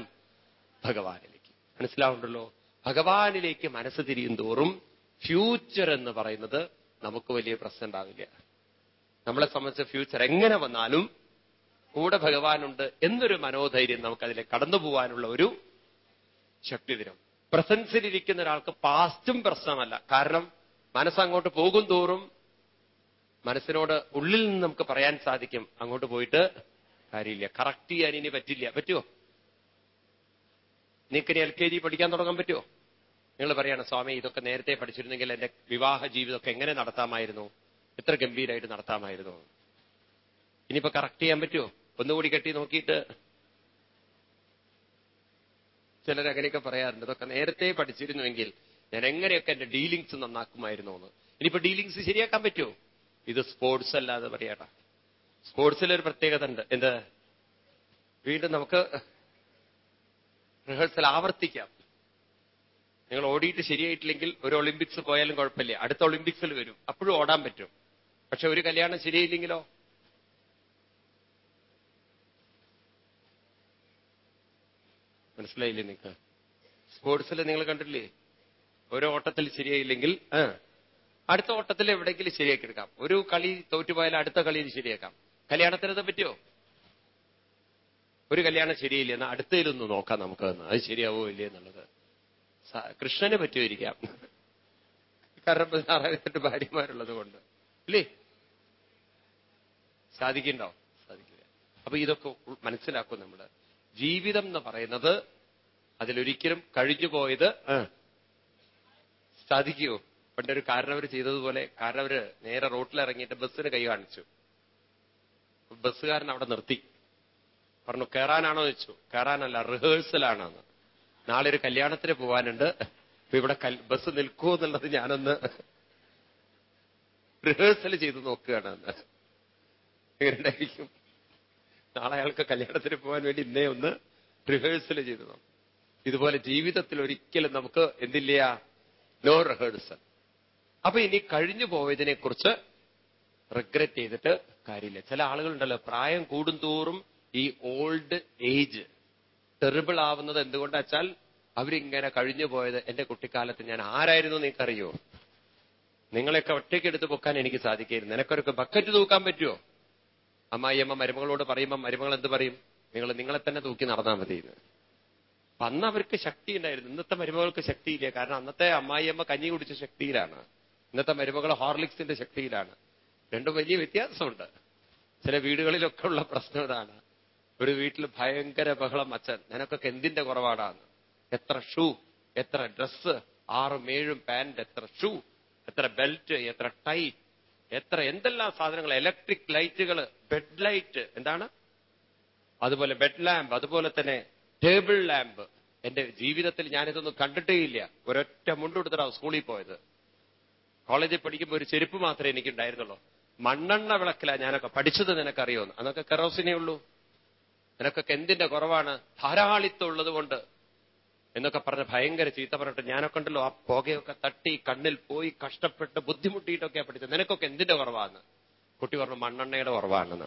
ഭഗവാനിലേക്ക്. മനസ്സിലാവുണ്ടല്ലോ ഭഗവാനിലേക്ക് മനസ്സ് തിരിയും തോറും ഫ്യൂച്ചർ എന്ന് പറയുന്നത് നമുക്ക് വലിയ പ്രശ്നം ഉണ്ടാവില്ല. നമ്മളെ സംബന്ധിച്ച് ഫ്യൂച്ചർ എങ്ങനെ വന്നാലും കൂടെ ഭഗവാനുണ്ട് എന്നൊരു മനോധൈര്യം നമുക്കതിൽ കടന്നു പോകാനുള്ള ഒരു ശക്തി തരും. പ്രസൻസിലിരിക്കുന്ന ഒരാൾക്ക് പാസ്റ്റും പ്രശ്നമല്ല. കാരണം മനസ്സങ്ങോട്ട് പോകും തോറും മനസ്സിനോട് ഉള്ളിൽ നിന്ന് നമുക്ക് പറയാൻ സാധിക്കും. അങ്ങോട്ട് പോയിട്ട് കാര്യമില്ല. കറക്റ്റ് ചെയ്യാൻ ഇനി പറ്റില്ല. പറ്റുമോ നിനക്കിനി എൽ കെ ജി പഠിക്കാൻ തുടങ്ങാൻ പറ്റുമോ നിങ്ങൾ പറയാണ് സ്വാമി ഇതൊക്കെ നേരത്തെ പഠിച്ചിരുന്നെങ്കിൽ എന്റെ വിവാഹ ജീവിതമൊക്കെ എങ്ങനെ നടത്താമായിരുന്നു? എത്ര ഗംഭീരമായിട്ട് നടത്താമായിരുന്നു? ഇനിയിപ്പോ കറക്റ്റ് ചെയ്യാൻ പറ്റുമോ ഒന്നുകൂടി കെട്ടി നോക്കിയിട്ട് ചിലരങ്ങനെയൊക്കെ പറയാറുണ്ട്. ഇതൊക്കെ നേരത്തെ പഠിച്ചിരുന്നുവെങ്കിൽ ഞാൻ എങ്ങനെയൊക്കെ എന്റെ ഡീലിങ്സ് നന്നാക്കുമായിരുന്നു എന്ന്. ഇനിയിപ്പോ ഡീലിങ്സ് ശരിയാക്കാൻ പറ്റുമോ ഇത് സ്പോർട്സ് അല്ലാതെ പറയാട്ടാ. സ്പോർട്സിലൊരു പ്രത്യേകത ഉണ്ട്. എന്ത്? വീണ്ടും നമുക്ക് റിഹേഴ്സൽ ആവർത്തിക്കാം. നിങ്ങൾ ഓടിയിട്ട് ശരിയായിട്ടില്ലെങ്കിൽ ഒരു ഒളിമ്പിക്സ് പോയാലും കുഴപ്പമില്ല. അടുത്ത ഒളിമ്പിക്സിൽ വരും. അപ്പോഴും ഓടാൻ പറ്റും. പക്ഷെ ഒരു കല്യാണം ശരിയായില്ലെങ്കിലോ? മനസ്സിലായില്ലേ നിങ്ങൾക്ക്? സ്പോർട്സിൽ നിങ്ങൾ കണ്ടില്ലേ ഓരോ ഓട്ടത്തിൽ ശരിയായില്ലെങ്കിൽ അടുത്ത ഓട്ടത്തിൽ എവിടെയെങ്കിലും ശരിയാക്കി എടുക്കാം. ഒരു കളി തോറ്റുപോയാൽ അടുത്ത കളിയിൽ ശരിയാക്കാം. കല്യാണത്തിനത് പറ്റുമോ? ഒരു കല്യാണം ശരിയില്ല എന്നാൽ അടുത്തതിലൊന്ന് നോക്കാം നമുക്ക് അത് ശരിയാവോ ഇല്ലേ എന്നുള്ളത്. കൃഷ്ണനെ പറ്റുമായിരിക്കാം കാരണം പതിനാറായിരത്തി ഭാര്യമാരുള്ളത് കൊണ്ട്. ഇല്ലേ? സാധിക്കണ്ടോ സാധിക്കില്ല. അപ്പൊ ഇതൊക്കെ മനസ്സിലാക്കും നമ്മൾ ജീവിതം എന്ന് പറയുന്നത് അതിലൊരിക്കലും കഴിഞ്ഞു പോയത് സാധിക്കുമോ പണ്ടൊരു കാരണവർ ചെയ്തതുപോലെ കാരണവര് നേരെ റോട്ടിൽ ഇറങ്ങിയിട്ട് ബസ്സിന് കൈ കാണിച്ചു. ബസ്സുകാരൻ അവിടെ നിർത്തി. പറഞ്ഞു കയറാനാണോ വെച്ചു കയറാനല്ല റിഹേഴ്സലാണെന്ന് നാളെ ഒരു കല്യാണത്തിന് പോവാനുണ്ട്. അപ്പൊ ഇവിടെ ബസ് നിൽക്കൂ എന്നുള്ളത് ഞാനൊന്ന് റിഹേഴ്സൽ ചെയ്ത് നോക്കുകയാണ് എന്ന് എങ്ങനെയുണ്ടായിരിക്കും? നാളെ അയാൾക്ക് കല്യാണത്തിന് പോകാൻ വേണ്ടി ഇന്നേ ഒന്ന് റിഹേഴ്സൽ ചെയ്ത് നോക്കും. ഇതുപോലെ ജീവിതത്തിൽ ഒരിക്കലും നമുക്ക് എന്തില്ല? നോ റിഹേഴ്സൽ അപ്പൊ ഇനി കഴിഞ്ഞു പോയതിനെ കുറിച്ച് റിഗ്രറ്റ് ചെയ്തിട്ട് കാര്യമില്ല. ചില ആളുകളുണ്ടല്ലോ പ്രായം കൂടുന്തോറും ഈ ഓൾഡ് ഏജ് ടെറിബിൾ ആവുന്നത് എന്തുകൊണ്ടാ വെച്ചാൽ അവരിങ്ങനെ കഴിഞ്ഞു പോയത് എന്റെ കുട്ടിക്കാലത്ത് ഞാൻ ആരായിരുന്നു നിനക്കറിയോ നിങ്ങളെയൊക്കെ ഒറ്റയ്ക്ക് എടുത്ത് പൊക്കാൻ എനിക്ക് സാധിക്കരുത് നിനക്കൊരു ബക്കറ്റ് തൂക്കാൻ പറ്റുമോ അമ്മായിയമ്മ മരുമകളോട് പറയുമ്പോൾ മരുമകൾ എന്ത് പറയും? നിങ്ങൾ നിങ്ങളെ തന്നെ തൂക്കി നടന്നാൽ മതി അന്ന് അവർക്ക് ശക്തി ഉണ്ടായിരുന്നു ഇന്നത്തെ മരുമകൾക്ക് ശക്തിയില്ല. കാരണം അന്നത്തെ അമ്മായിയമ്മ കഞ്ഞി കുടിച്ച ശക്തിയിലാണ്. ഇന്നത്തെ മരുമകൾ ഹോർലിക്സിന്റെ ശക്തിയിലാണ്. രണ്ടും വലിയ വ്യത്യാസമുണ്ട്. ചില വീടുകളിലൊക്കെ ഉള്ള പ്രശ്നം ഇതാണ്. ഒരു വീട്ടിൽ ഭയങ്കര ബഹളം അച്ഛൻ. നിനക്കൊക്കെ എന്തിന്റെ കുറവാടാന്ന്? എത്ര ഷൂ? എത്ര ഡ്രസ്സ്? ആറും ഏഴും പാന്റ് എത്ര ഷൂ? എത്ര ബെൽറ്റ്? എത്ര ടൈ? എത്ര എന്തെല്ലാം സാധനങ്ങൾ? ഇലക്ട്രിക് ലൈറ്റുകൾ ബെഡ് ലൈറ്റ് എന്താണ്? അതുപോലെ ബെഡ് ലാമ്പ് അതുപോലെ തന്നെ ടേബിൾ ലാമ്പ്. എന്റെ ജീവിതത്തിൽ ഞാനിതൊന്നും കണ്ടിട്ടേ ഇല്ല ഒരൊറ്റ മുണ്ടെടുത്തിട്ടാണ് സ്കൂളിൽ പോയത്. കോളേജിൽ പഠിക്കുമ്പോൾ ഒരു ചെരുപ്പ് മാത്രമേ എനിക്കുണ്ടായിരുന്നുള്ളൂ. മണ്ണെണ്ണ വിളക്കില ഞാനൊക്കെ പഠിച്ചത് നിനക്കറിയോന്ന്? അന്നൊക്കെ കെറോസിനേ ഉള്ളൂ. നിനക്കൊക്കെ എന്തിന്റെ കുറവാണ്? ധാരാളിത്തം ഉള്ളതുകൊണ്ട് എന്നൊക്കെ പറഞ്ഞ് ഭയങ്കര ചീത്ത പറഞ്ഞിട്ട് ഞാനൊക്കെ ഉണ്ടല്ലോ ആ പുകയൊക്കെ തട്ടി കണ്ണിൽ പോയി കഷ്ടപ്പെട്ട് ബുദ്ധിമുട്ടിയിട്ടൊക്കെ പഠിച്ചത്. നിനക്കൊക്കെ എന്തിന്റെ കുറവാണ് കുട്ടി പറഞ്ഞു മണ്ണെണ്ണയുടെ കുറവാണെന്ന്.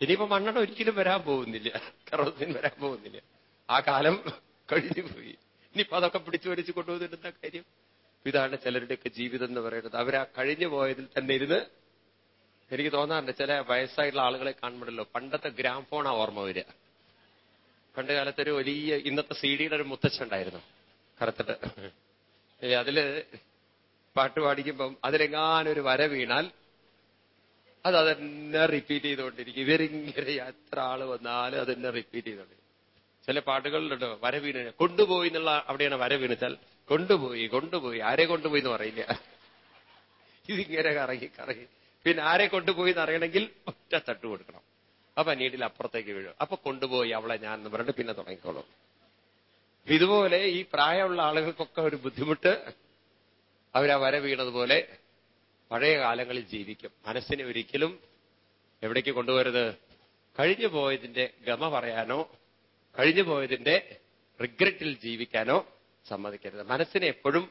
ഇനിയിപ്പോ മണ്ണെണ്ണ ഒരിക്കലും വരാൻ പോകുന്നില്ല. കറോസിൻ വരാൻ പോകുന്നില്ല. ആ കാലം കഴിഞ്ഞു പോയി. ഇനിയിപ്പോ അതൊക്കെ പിടിച്ചു വലിച്ചു കൊണ്ടുപോകുന്നുണ്ട് കാര്യം? ഇതാണ് ചിലരുടെയൊക്കെ ജീവിതം എന്ന് പറയുന്നത്. അവരാ കഴിഞ്ഞു പോയതിൽ തന്നെ ഇരുന്ന് എനിക്ക് തോന്നാറുണ്ട് ചില വയസ്സായിട്ടുള്ള ആളുകളെ കാണുമ്പോഴല്ലോ പണ്ടത്തെ ഗ്രാം ഫോണാ ഓർമ്മ വരിക. പണ്ട് കാലത്തൊരു വലിയ ഇന്നത്തെ സി ഡിയുടെ ഒരു മുത്തച്ഛൻ ഉണ്ടായിരുന്നു കറുത്തിട്ട്. അതിൽ പാട്ട് പാടിക്കുമ്പം അതിലെങ്ങാനൊരു വര വീണാൽ അത് അതെന്നെ റിപ്പീറ്റ് ചെയ്തുകൊണ്ടിരിക്കും. ഇവരിങ്ങനെ എത്ര ആൾ വന്നാലും അതെന്നെ റിപ്പീറ്റ് ചെയ്തോണ്ടിരിക്കും ചില പാട്ടുകളിലുണ്ടോ വര വീണ് കൊണ്ടുപോയി എന്നുള്ള അവിടെയാണ് വര വീണിച്ചാൽ കൊണ്ടുപോയി കൊണ്ടുപോയി ആരെ കൊണ്ടുപോയി എന്ന് പറയില്ല. ഇതിങ്ങനെ കറങ്ങി കറങ്ങി. പിന്നെ ആരെ കൊണ്ടുപോയി എന്ന് അറിയണമെങ്കിൽ ഒറ്റ തട്ട് കൊടുക്കണം. അപ്പൊ നീട്ടിൽ അപ്പുറത്തേക്ക് വീഴും. അപ്പൊ കൊണ്ടുപോയി അവളെ ഞാൻ എന്ന് പറഞ്ഞിട്ട് പിന്നെ തുടങ്ങിക്കോളും. ഇതുപോലെ ഈ പ്രായമുള്ള ആളുകൾക്കൊക്കെ ഒരു ബുദ്ധിമുട്ട് അവരാ വര വീണതുപോലെ പഴയ കാലങ്ങളിൽ ജീവിക്കും. മനസ്സിനെ ഒരിക്കലും എവിടേക്ക് കൊണ്ടുപോരുത് കഴിഞ്ഞു പോയതിന്റെ ഗമ പറയാനോ കഴിഞ്ഞു പോയതിന്റെ റിഗ്രറ്റിൽ ജീവിക്കാനോ സമ്മതിക്കരുത്. മനസ്സിനെ എപ്പോഴും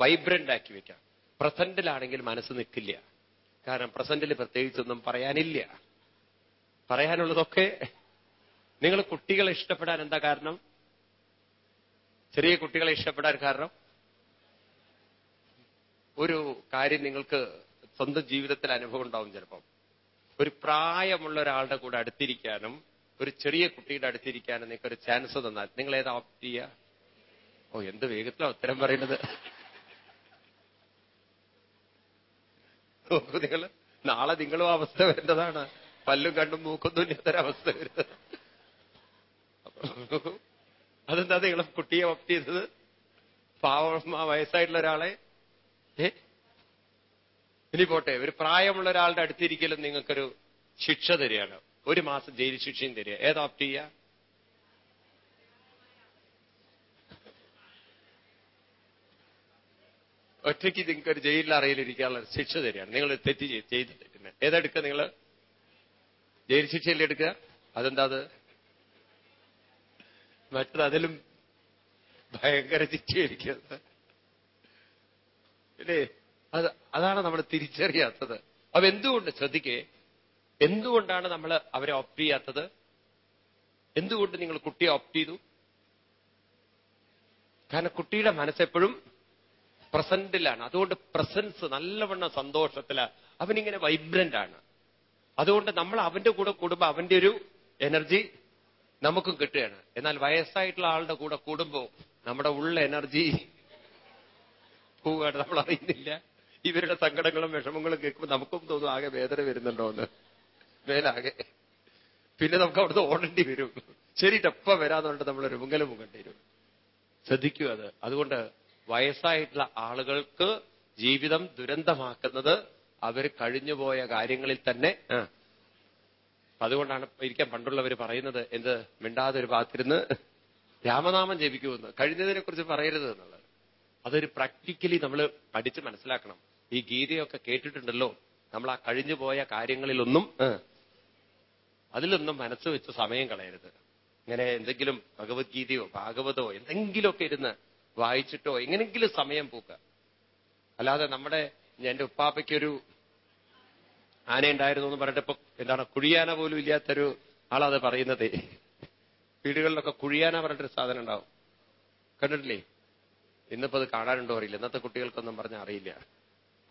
വൈബ്രന്റ് ആക്കി വെക്കാം പ്രസന്റിലാണെങ്കിൽ മനസ്സ് നിൽക്കില്ല. കാരണം പ്രസന്റിൽ പ്രത്യേകിച്ചൊന്നും പറയാനില്ല. പറയാനുള്ളതൊക്കെ നിങ്ങൾ കുട്ടികളെ ഇഷ്ടപ്പെടാൻ എന്താ കാരണം? ചെറിയ കുട്ടികളെ ഇഷ്ടപ്പെടാൻ കാരണം? ഒരു കാര്യം നിങ്ങൾക്ക് സ്വന്തം ജീവിതത്തിൽ അനുഭവം ഉണ്ടാവും ചിലപ്പം. ഒരു പ്രായമുള്ള ഒരാളുടെ കൂടെ അടുത്തിരിക്കാനും ഒരു ചെറിയ കുട്ടിയുടെ അടുത്തിരിക്കാനും നിങ്ങൾക്ക് ഒരു ചാൻസ് തന്നാൽ നിങ്ങൾ ഏതാ ഓപ്റ്റ് ചെയ്യുക ഓ എന്ത് വേഗത്തിലാണ് ഉത്തരം പറയുന്നത്. നോക്കൂ നിങ്ങൾ നാളെ നിങ്ങളും അവസ്ഥ വരേണ്ടതാണ് പല്ലും കണ്ടും മൂക്കൊന്നും ഇല്ലാത്തൊരവസ്ഥ വരുന്നത്. അതെന്താ നിങ്ങൾ കുട്ടിയെ ഓപ്റ്റ് ചെയ്തത്? പാവം ആ വയസ്സായിട്ടുള്ള ഒരാളെ? ഇനി പോട്ടെ ഒരു പ്രായമുള്ള ഒരാളുടെ അടുത്തിരിക്കലും നിങ്ങൾക്കൊരു ശിക്ഷ തരികയാണ്. ഒരു മാസം ജയിൽ ശിക്ഷയും തരിക. ഏത് ഓപ്റ്റ് ചെയ്യുക? ഒറ്റയ്ക്ക് നിങ്ങൾക്ക് ഒരു ജയിലിൽ അറയിലിരിക്കാനുള്ള ശിക്ഷ തരികയാണ്. നിങ്ങൾ തെറ്റ് ചെയ്ത് ചെയ്ത് തെറ്റിന് ഏതെടുക്കുക നിങ്ങൾ? ജയിൽ ശിക്ഷയിൽ എടുക്കുക? അതെന്താ അത്? മറ്റത് അതിലും ഭയങ്കര ശിക്ഷയായിരിക്കുന്നത്. അല്ലേ അത് അതാണ് നമ്മൾ തിരിച്ചറിയാത്തത്. അപ്പൊ എന്തുകൊണ്ട് ശ്രദ്ധിക്കേ എന്തുകൊണ്ടാണ് നമ്മൾ അവരെ ഓപ്റ്റ് ചെയ്യാത്തത്? എന്തുകൊണ്ട് നിങ്ങൾ കുട്ടിയെ ഓപ്റ്റ് ചെയ്തു? കാരണം കുട്ടിയുടെ മനസ്സെപ്പോഴും പ്രസന്റിലാണ് അതുകൊണ്ട് പ്രസൻസ് നല്ലവണ്ണം സന്തോഷത്തിൽ. അവനിങ്ങനെ വൈബ്രന്റ് ആണ്. അതുകൊണ്ട് നമ്മൾ അവന്റെ കൂടെ കൂടുമ്പോൾ അവന്റെ ഒരു എനർജി നമുക്കും കിട്ടുകയാണ്. എന്നാൽ വയസ്സായിട്ടുള്ള ആളുടെ കൂടെ കൂടുമ്പോൾ നമ്മുടെ ഉള്ള എനർജി പോവുകയാണ് നമ്മൾ അറിയുന്നില്ല. ഇവരുടെ സങ്കടങ്ങളും വിഷമങ്ങളും കേൾക്കുമ്പോൾ നമുക്കും തോന്നും ആകെ വേദന വരുന്നുണ്ടോ എന്ന് മേലാകെ. പിന്നെ നമുക്ക് അവിടുന്ന് ഓടേണ്ടി വരും. ശരി ടപ്പ വരാന്ന് പറഞ്ഞിട്ട് നമ്മൾ രുമുങ്കലും മുങ്ങേണ്ടി വരും. ശ്രദ്ധിക്കൂ അത്. അതുകൊണ്ട് വയസ്സായിട്ടുള്ള ആളുകൾക്ക് ജീവിതം ദുരന്തമാക്കുന്നത് അവർ കഴിഞ്ഞുപോയ കാര്യങ്ങളിൽ തന്നെ. അതുകൊണ്ടാണ് ഇരിക്കാൻ പണ്ടുള്ളവർ പറയുന്നത് എന്ത് മിണ്ടാതെ ഒരു ഭാഗത്തിരുന്ന് രാമനാമം ജപിക്കുമെന്ന്. കഴിഞ്ഞതിനെ കുറിച്ച് പറയരുത് എന്നുള്ളത്. അതൊരു പ്രാക്ടിക്കലി നമ്മൾ പഠിച്ച് മനസ്സിലാക്കണം. ഈ ഗീതയൊക്കെ കേട്ടിട്ടുണ്ടല്ലോ. നമ്മൾ ആ കഴിഞ്ഞുപോയ കാര്യങ്ങളിലൊന്നും അതിലൊന്നും മനസ്സ് വെച്ച് സമയം കളയരുത്. ഇങ്ങനെ എന്തെങ്കിലും ഭഗവത്ഗീതയോ ഭാഗവതോ എന്തെങ്കിലുമൊക്കെ ഇരുന്ന് വായിച്ചിട്ടോ എങ്ങനെങ്കിലും സമയം പോക്ക. അല്ലാതെ നമ്മുടെ എന്റെ ഉപ്പാപ്പയ്ക്കൊരു ആനയുണ്ടായിരുന്നു എന്ന് പറഞ്ഞിട്ട് ഇപ്പൊ എന്താണ് കുഴിയാന പോലും ഇല്ലാത്തൊരു ആളത് പറയുന്നത്. വീടുകളിലൊക്കെ കുഴിയാന പറഞ്ഞിട്ടൊരു സാധനം ഉണ്ടാവും. കണ്ടിട്ടില്ലേ? ഇന്നിപ്പോ അത് കാണാനുണ്ടോ അറിയില്ല. ഇന്നത്തെ കുട്ടികൾക്കൊന്നും പറഞ്ഞാൽ അറിയില്ല.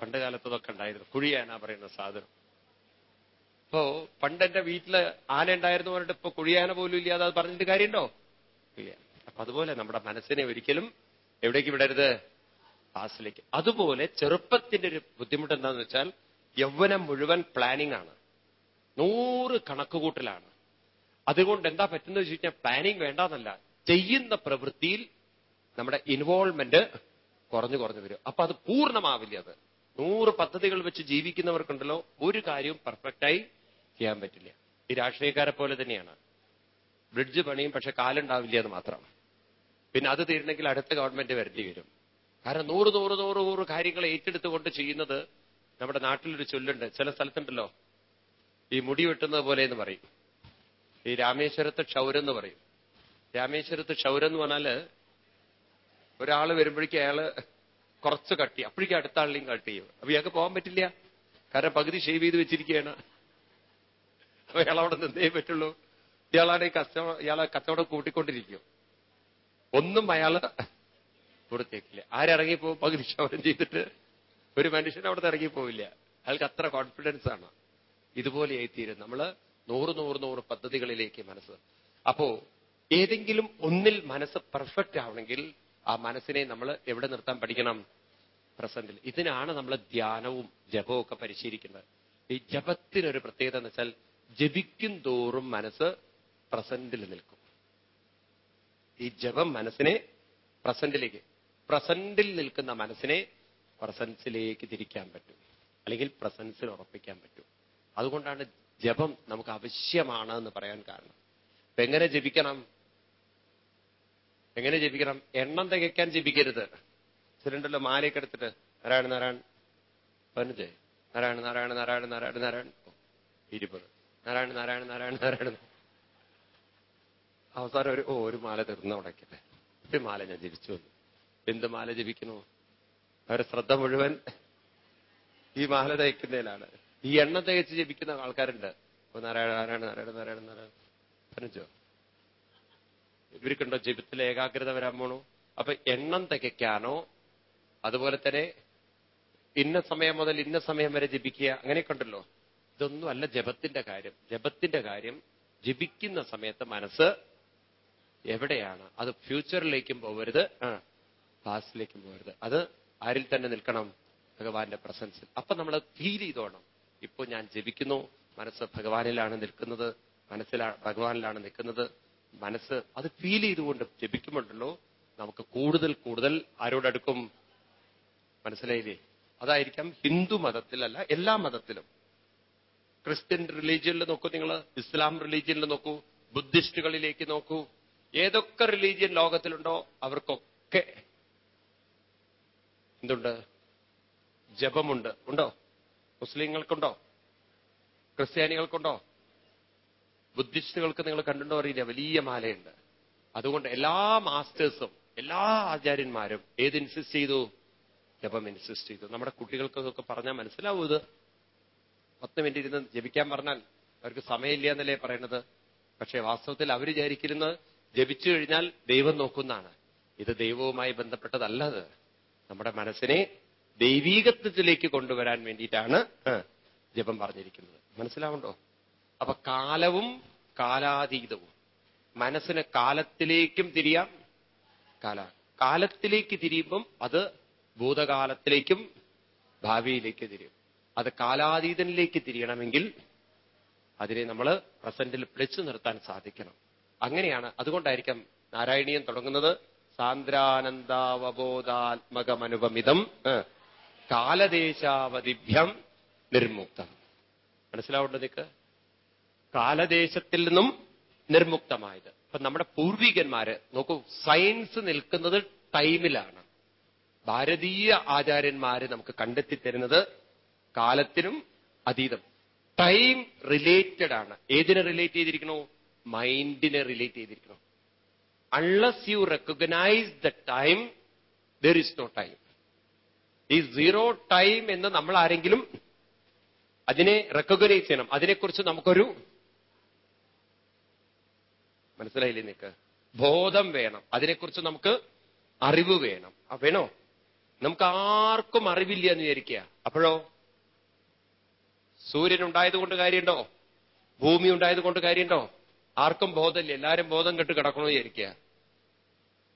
പണ്ട് കാലത്ത് ഇതൊക്കെ ഉണ്ടായിരുന്നു. കുഴിയാന പറയുന്ന സാധനം. ഇപ്പോ പണ്ട് എന്റെ വീട്ടിൽ ആന ഉണ്ടായിരുന്നു പറഞ്ഞിട്ട് ഇപ്പൊ കുഴിയാന പോലും ഇല്ലാതെ അത് പറഞ്ഞിട്ട് കാര്യമുണ്ടോ? ഇല്ല. അപ്പൊ അതുപോലെ നമ്മുടെ മനസ്സിനെ ഒരിക്കലും എവിടേക്ക് വിടരുത്? ക്ലാസ്സിലേക്ക് അതുപോലെ ചെറുപ്പത്തിന്റെ ഒരു ബുദ്ധിമുട്ട് എന്താന്ന് വെച്ചാൽ യൗവനം മുഴുവൻ പ്ലാനിംഗ് ആണ് നൂറ് കണക്കുകൂട്ടലാണ്. അതുകൊണ്ട് എന്താ പറ്റുന്നത് വെച്ച് കഴിഞ്ഞാൽ പ്ലാനിങ് വേണ്ടെന്നല്ല. ചെയ്യുന്ന പ്രവൃത്തിയിൽ നമ്മുടെ ഇൻവോൾവ്മെന്റ് കുറഞ്ഞു കുറഞ്ഞു വരും. അപ്പൊ അത് പൂർണമാവില്ല അത്. നൂറ് പദ്ധതികൾ വെച്ച് ജീവിക്കുന്നവർക്കുണ്ടല്ലോ ഒരു കാര്യവും പെർഫെക്റ്റായി ചെയ്യാൻ പറ്റില്ല. ഈ രാഷ്ട്രീയക്കാരെ പോലെ തന്നെയാണ്. ബ്രിഡ്ജ് പണിയും പക്ഷെ കാലുണ്ടാവില്ല എന്ന് മാത്രം. പിന്നെ അത് തീരണമെങ്കിൽ അടുത്ത ഗവൺമെന്റ് വരുത്തി വരും. കാരണം നൂറ് നൂറ് നൂറ് നൂറ് കാര്യങ്ങൾ ഏറ്റെടുത്തുകൊണ്ട് ചെയ്യുന്നത് നമ്മുടെ നാട്ടിലൊരു ചൊല്ലുണ്ട്. ചില സ്ഥലത്തുണ്ടല്ലോ. ഈ മുടി വെട്ടുന്നത് പോലെ എന്ന് പറയും. ഈ രാമേശ്വരത്ത് ക്ഷൗരെന്ന് പറയും. രാമേശ്വരത്ത് ക്ഷൗരെന്ന് പറഞ്ഞാൽ ഒരാൾ വരുമ്പോഴേക്കും അയാൾ കുറച്ച് കട്ടി അപ്പോഴേക്കും അടുത്ത ആളിനെയും കട്ട് ചെയ്യും. അപ്പൊ ഇയാൾക്ക് പോകാൻ പറ്റില്ല. കാരണം പകുതി ഷേവ് ചെയ്ത് വെച്ചിരിക്കുകയാണ്. അപ്പൊ ഇയാൾ അവിടെ നിന്നേ പറ്റുള്ളൂ. ഇയാളാണ് ഈ കച്ചവടം ഇയാളെ കച്ചവടം കൂട്ടിക്കൊണ്ടിരിക്കും. ഒന്നും അയാൾ കൊടുത്തേക്കില്ല ആരിറങ്ങിപ്പോവും പകുതി ശവനം ചെയ്തിട്ട് ഒരു മനുഷ്യൻ അവിടെ ഇറങ്ങിപ്പോവില്ല അയാൾക്ക് അത്ര കോൺഫിഡൻസ് ആണ്. ഇതുപോലെ തീരും നമ്മൾ നൂറ് നൂറ് നൂറ് പദ്ധതികളിലേക്ക് മനസ്സ്. അപ്പോ ഏതെങ്കിലും ഒന്നിൽ മനസ്സ് പെർഫെക്റ്റ് ആവണമെങ്കിൽ ആ മനസ്സിനെ നമ്മൾ എവിടെ നിർത്താൻ പഠിക്കണം? പ്രസന്റിൽ ഇതിനാണ് നമ്മൾ ധ്യാനവും ജപവും ഒക്കെ പരിശീലിക്കുന്നത്. ഈ ജപത്തിനൊരു പ്രത്യേകത എന്ന് വെച്ചാൽ ജപിക്കും തോറും മനസ്സ് പ്രസന്റിൽ നിൽക്കും. ഈ ജപം മനസ്സിനെ പ്രസന്റിലേക്ക് പ്രസന്റിൽ നിൽക്കുന്ന മനസ്സിനെ പ്രസൻസിലേക്ക് തിരിക്കാൻ പറ്റും. അല്ലെങ്കിൽ പ്രസൻസിൽ ഉറപ്പിക്കാൻ പറ്റും. അതുകൊണ്ടാണ് ജപം നമുക്ക് ആവശ്യമാണ് എന്ന് പറയാൻ കാരണം. എങ്ങനെ ജപിക്കണം? എങ്ങനെ ജപിക്കണം? എണ്ണം തികയ്ക്കാൻ ജപിക്കരുത്. സിലിണ്ടറിലെ മാലയൊക്കെ എടുത്തിട്ട് നാരായണ നാരായണ പതിനഞ്ച്. നാരായണ നാരായണ നാരായണ നാരായണ നാരായണ ഇരുപത്. നാരായണ നാരായണ നാരായണ നാരായണ. അവസാനം ഒരു ഓ ഒരു മാല തീർന്ന ഉടക്കട്ടെ. ഒരു മാല ഞാൻ ജപിച്ചു വന്നു. എന്ത് മാല ജപിക്കണോ? അവരുടെ ശ്രദ്ധ മുഴുവൻ ഈ മാല തയ്ക്കുന്നതിലാണ് ഈ എണ്ണ തികച്ച് ജപിക്കുന്ന ആൾക്കാരുണ്ട്. നാരായണ നാരായണ നാരായണ നാരായണ നാരായണ. പതിനഞ്ചോ ഇവർക്കുണ്ടോ ജപത്തിൽ ഏകാഗ്രത വരാൻ പോണോ? അപ്പൊ എണ്ണം തികയ്ക്കാനോ അതുപോലെ തന്നെ ഇന്ന സമയം മുതൽ ഇന്ന സമയം വരെ ജപിക്കുക അങ്ങനെയൊക്കെ ഉണ്ടല്ലോ. ഇതൊന്നും അല്ല ജപത്തിന്റെ കാര്യം. ജപത്തിന്റെ കാര്യം ജപിക്കുന്ന സമയത്ത് മനസ്സ് എവിടെയാണ്? അത് ഫ്യൂച്ചറിലേക്കും പോകരുത് പാസ്റ്റിലേക്കും പോകരുത് അത് ആരിൽ തന്നെ നിൽക്കണം? ഭഗവാന്റെ പ്രസൻസിൽ അപ്പൊ നമ്മൾ ഫീൽ ചെയ്തോണം. ഇപ്പൊ ഞാൻ ജപിക്കുന്നു. മനസ്സ് ഭഗവാനിലാണ് നിൽക്കുന്നത്. മനസ്സിലാണ് ഭഗവാനിലാണ് നിൽക്കുന്നത്. മനസ്സ് അത് ഫീൽ ചെയ്തുകൊണ്ട് ജപിക്കുമ്പോണ്ടല്ലോ നമുക്ക് കൂടുതൽ കൂടുതൽ ആരോടടുക്കും മനസ്സിലായില്ലേ? അതായിരിക്കാം ഹിന്ദു മതത്തിലല്ല എല്ലാ മതത്തിലും. ക്രിസ്ത്യൻ റിലീജിയനിൽ നോക്കൂ നിങ്ങൾ ഇസ്ലാം റിലീജിയനിൽ നോക്കൂ ബുദ്ധിസ്റ്റുകളിലേക്ക് നോക്കൂ. ഏതൊക്കെ റിലീജിയൻ ലോകത്തിലുണ്ടോ അവർക്കൊക്കെ എന്തുണ്ട്? ജപമുണ്ട്. ഉണ്ടോ? മുസ്ലിങ്ങൾക്കുണ്ടോ? ക്രിസ്ത്യാനികൾക്കുണ്ടോ? ബുദ്ധിസ്റ്റുകൾക്ക് നിങ്ങൾ കണ്ടിട്ടുണ്ടോ അറിയില്ല. വലിയ മാലയുണ്ട്. അതുകൊണ്ട് എല്ലാ മാസ്റ്റേഴ്സും എല്ലാ ആചാര്യന്മാരും ഏത് ഇൻസിസ്റ്റ് ചെയ്തു? ജപം ഇൻസിസ്റ്റ് ചെയ്തു. നമ്മുടെ കുട്ടികൾക്കൊക്കെ പറഞ്ഞാൽ മനസ്സിലാവൂ ഇത്. പത്ത് മിനിറ്റ് ഇരുന്ന് ജപിക്കാൻ പറഞ്ഞാൽ അവർക്ക് സമയമില്ല എന്നല്ലേ പറയണത്? പക്ഷേ വാസ്തവത്തിൽ അവർ വിചാരിക്കുന്നത് ജപിച്ചു കഴിഞ്ഞാൽ ദൈവം നോക്കുന്നതാണ്. ഇത് ദൈവവുമായി ബന്ധപ്പെട്ടതല്ലത് നമ്മുടെ മനസ്സിനെ ദൈവീകത്വത്തിലേക്ക് കൊണ്ടുവരാൻ വേണ്ടിയിട്ടാണ് ജപം പറഞ്ഞിരിക്കുന്നത്. മനസ്സിലാവുണ്ടോ? അപ്പൊ കാലവും കാലാതീതവും. മനസ്സിന് കാലത്തിലേക്കും തിരിയാം. കാല കാലത്തിലേക്ക് തിരിയുമ്പം അത് ഭൂതകാലത്തിലേക്കും ഭാവിയിലേക്ക് തിരിയും. അത് കാലാതീതനിലേക്ക് തിരിയണമെങ്കിൽ അതിനെ നമ്മൾ പ്രസന്റിൽ പിടിച്ചു നിർത്താൻ സാധിക്കണം. അങ്ങനെയാണ്. അതുകൊണ്ടായിരിക്കാം നാരായണീയം തുടങ്ങുന്നത്. സാന്ദ്രാനന്ദാവബോധാത്മകമനുപമിതം കാലദേശാവധിഭ്യം നിർമുക്തം. മനസ്സിലാവേണ്ടത് കാലദേശത്തിൽ നിന്നും നിർമുക്തമായത്. അപ്പൊ നമ്മുടെ പൂർവികന്മാര് നോക്കൂ സയൻസ് നിൽക്കുന്നത് ടൈമിലാണ്. ഭാരതീയ ആചാര്യന്മാര് നമുക്ക് കണ്ടെത്തി തരുന്നത് കാലത്തിനും അതീതം. ടൈം റിലേറ്റഡ് ആണ് ഏതിനെ റിലേറ്റ് ചെയ്തിരിക്കണോ? മൈൻഡിനെ റിലേറ്റ് ചെയ്തിരിക്കണം. Unless you recognise the time there is no time ഈ സീറോ ടൈം എന്ന് നമ്മൾ ആരെങ്കിലും അതിനെ റെക്കഗ്നൈസ് ചെയ്യണം. അതിനെക്കുറിച്ച് നമുക്കൊരു മനസ്സിലായില്ലേ നിനക്ക്? ബോധം വേണം. അതിനെക്കുറിച്ച് നമുക്ക് അറിവ് വേണം. വേണോ? നമുക്ക് ആർക്കും അറിവില്ല എന്ന് വിചാരിക്കുക. അപ്പോഴോ? സൂര്യൻ ഉണ്ടായതുകൊണ്ട് കാര്യമുണ്ടോ? ഭൂമി ഉണ്ടായതുകൊണ്ട് കാര്യമുണ്ടോ? ആർക്കും ബോധമില്ല. എല്ലാവരും ബോധം കെട്ട് കിടക്കണോ വിചാരിക്കുക.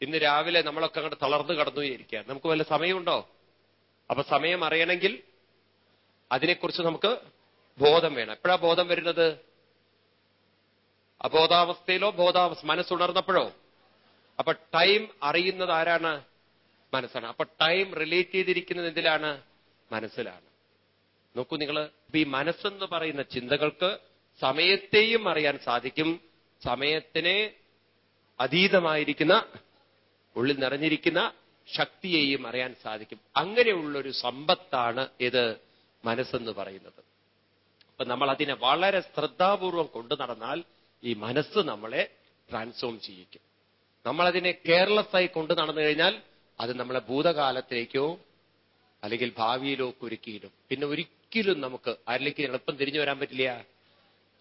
ഇന്ന് രാവിലെ നമ്മളൊക്കെ അങ്ങോട്ട് തളർന്നു കടന്നു വിചാരിക്കുക. നമുക്ക് വല്ല സമയമുണ്ടോ? അപ്പൊ സമയം അറിയണമെങ്കിൽ അതിനെക്കുറിച്ച് നമുക്ക് ബോധം വേണം. എപ്പോഴാ ബോധം വരുന്നത്? അബോധാവസ്ഥയിലോ ബോധാവസ്ഥ മനസ്സുണർന്നപ്പോഴോ? അപ്പൊ ടൈം അറിയുന്നത് ആരാണ്? മനസ്സാണ്. അപ്പൊ ടൈം റിലേറ്റ് ചെയ്തിരിക്കുന്നത് എന്തിലാണ്? മനസ്സിലാണ്. നോക്കൂ നിങ്ങൾ ഈ മനസ്സെന്ന് പറയുന്ന ചിന്തകൾക്ക് സമയത്തെയും അറിയാൻ സാധിക്കും. സമയത്തിനെ അതീതമായിരിക്കുന്ന ഉള്ളിൽ നിറഞ്ഞിരിക്കുന്ന ശക്തിയെയും അറിയാൻ സാധിക്കും. അങ്ങനെയുള്ളൊരു സമ്പത്താണ് ഇത് മനസ്സെന്ന് പറയുന്നത്. അപ്പൊ നമ്മൾ അതിനെ വളരെ ശ്രദ്ധാപൂർവം കൊണ്ടു നടന്നാൽ ഈ മനസ്സ് നമ്മളെ ട്രാൻസ്ഫോം ചെയ്യിക്കും. നമ്മളതിനെ കെയർലെസ് ആയി കൊണ്ടു നടന്നു കഴിഞ്ഞാൽ അത് നമ്മളെ ഭൂതകാലത്തേക്കോ അല്ലെങ്കിൽ ഭാവിയിലോ കുരുക്കിയിടും. പിന്നെ ഒരിക്കലും നമുക്ക് ആരിലേക്ക് എളുപ്പം തിരിഞ്ഞു വരാൻ പറ്റില്ല.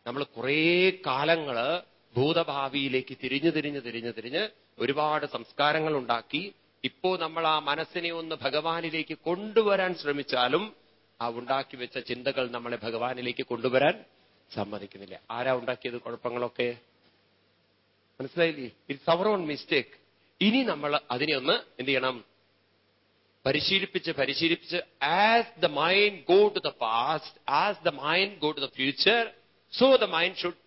നമ്മൾ കുറേ കാലങ്ങൾ ഭൂതഭാവിയിലേക്ക് തിരിഞ്ഞു തിരിഞ്ഞു തിരിഞ്ഞു തിരിഞ്ഞ് ഒരുപാട് സംസ്കാരങ്ങൾ ഉണ്ടാക്കി. ഇപ്പോ നമ്മൾ ആ മനസ്സിനെ ഒന്ന് ഭഗവാനിലേക്ക് കൊണ്ടുവരാൻ ശ്രമിച്ചാലും ആ ഉണ്ടാക്കി വെച്ച ചിന്തകൾ നമ്മളെ ഭഗവാനിലേക്ക് കൊണ്ടുവരാൻ സമ്മതിക്കുന്നില്ല. ആരാ ഉണ്ടാക്കിയത് കുഴപ്പങ്ങളൊക്കെ? മനസ്സിലായില്ലേ? ഇറ്റ്സ് അവർ ഓൺ മിസ്റ്റേക്ക് ഇനി നമ്മൾ അതിനെ ഒന്ന് എന്ത് ചെയ്യണം? പരിശീലിപ്പിച്ച് പരിശീലിപ്പിച്ച് as the mind go to the past as the mind go to the future so the mind should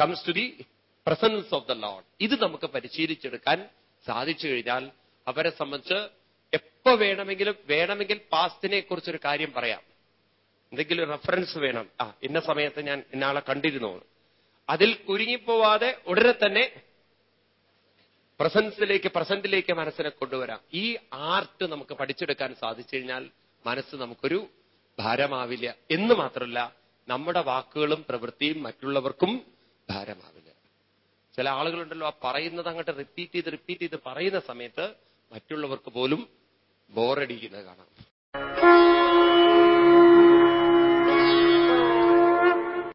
comes to the presence of the lord ഇത് നമുക്ക് പരിശീലിച്ചെടുക്കാൻ സാധിച്ചു കഴിഞ്ഞാൽ അവരെ സംബന്ധിച്ച് എപ്പോ വേണമെങ്കിലും വേണമെങ്കിൽ പാസ്റ്റിനെ കുറിച്ചൊരു കാര്യം പറയാം. എന്തെങ്കിലും റെഫറൻസ് വേണം. ആ ഇന്ന സമയത്ത് ഞാൻ ഇന്നാളെ കണ്ടിരുന്നു. അതിൽ കുരുങ്ങിപ്പോവാതെ ഉടനെ തന്നെ പ്രസൻസിലേക്ക് പ്രസന്റിലേക്ക് മനസ്സിനെ കൊണ്ടുവരാം. ഈ ആർട്ട് നമുക്ക് പഠിച്ചെടുക്കാൻ സാധിച്ചു കഴിഞ്ഞാൽ മനസ്സ് നമുക്കൊരു ഭാരമാവില്ല. എന്ന് മാത്രമല്ല നമ്മുടെ വാക്കുകളും പ്രവൃത്തിയും മറ്റുള്ളവർക്കും ഭാരമാവില്ല. ചില ആളുകളുണ്ടല്ലോ ആ പറയുന്നത് അങ്ങോട്ട് റിപ്പീറ്റ് ചെയ്ത് റിപ്പീറ്റ് ചെയ്ത് പറയുന്ന സമയത്ത് മറ്റുള്ളവർക്ക് പോലും ബോറടിക്കുന്നത് കാണാം.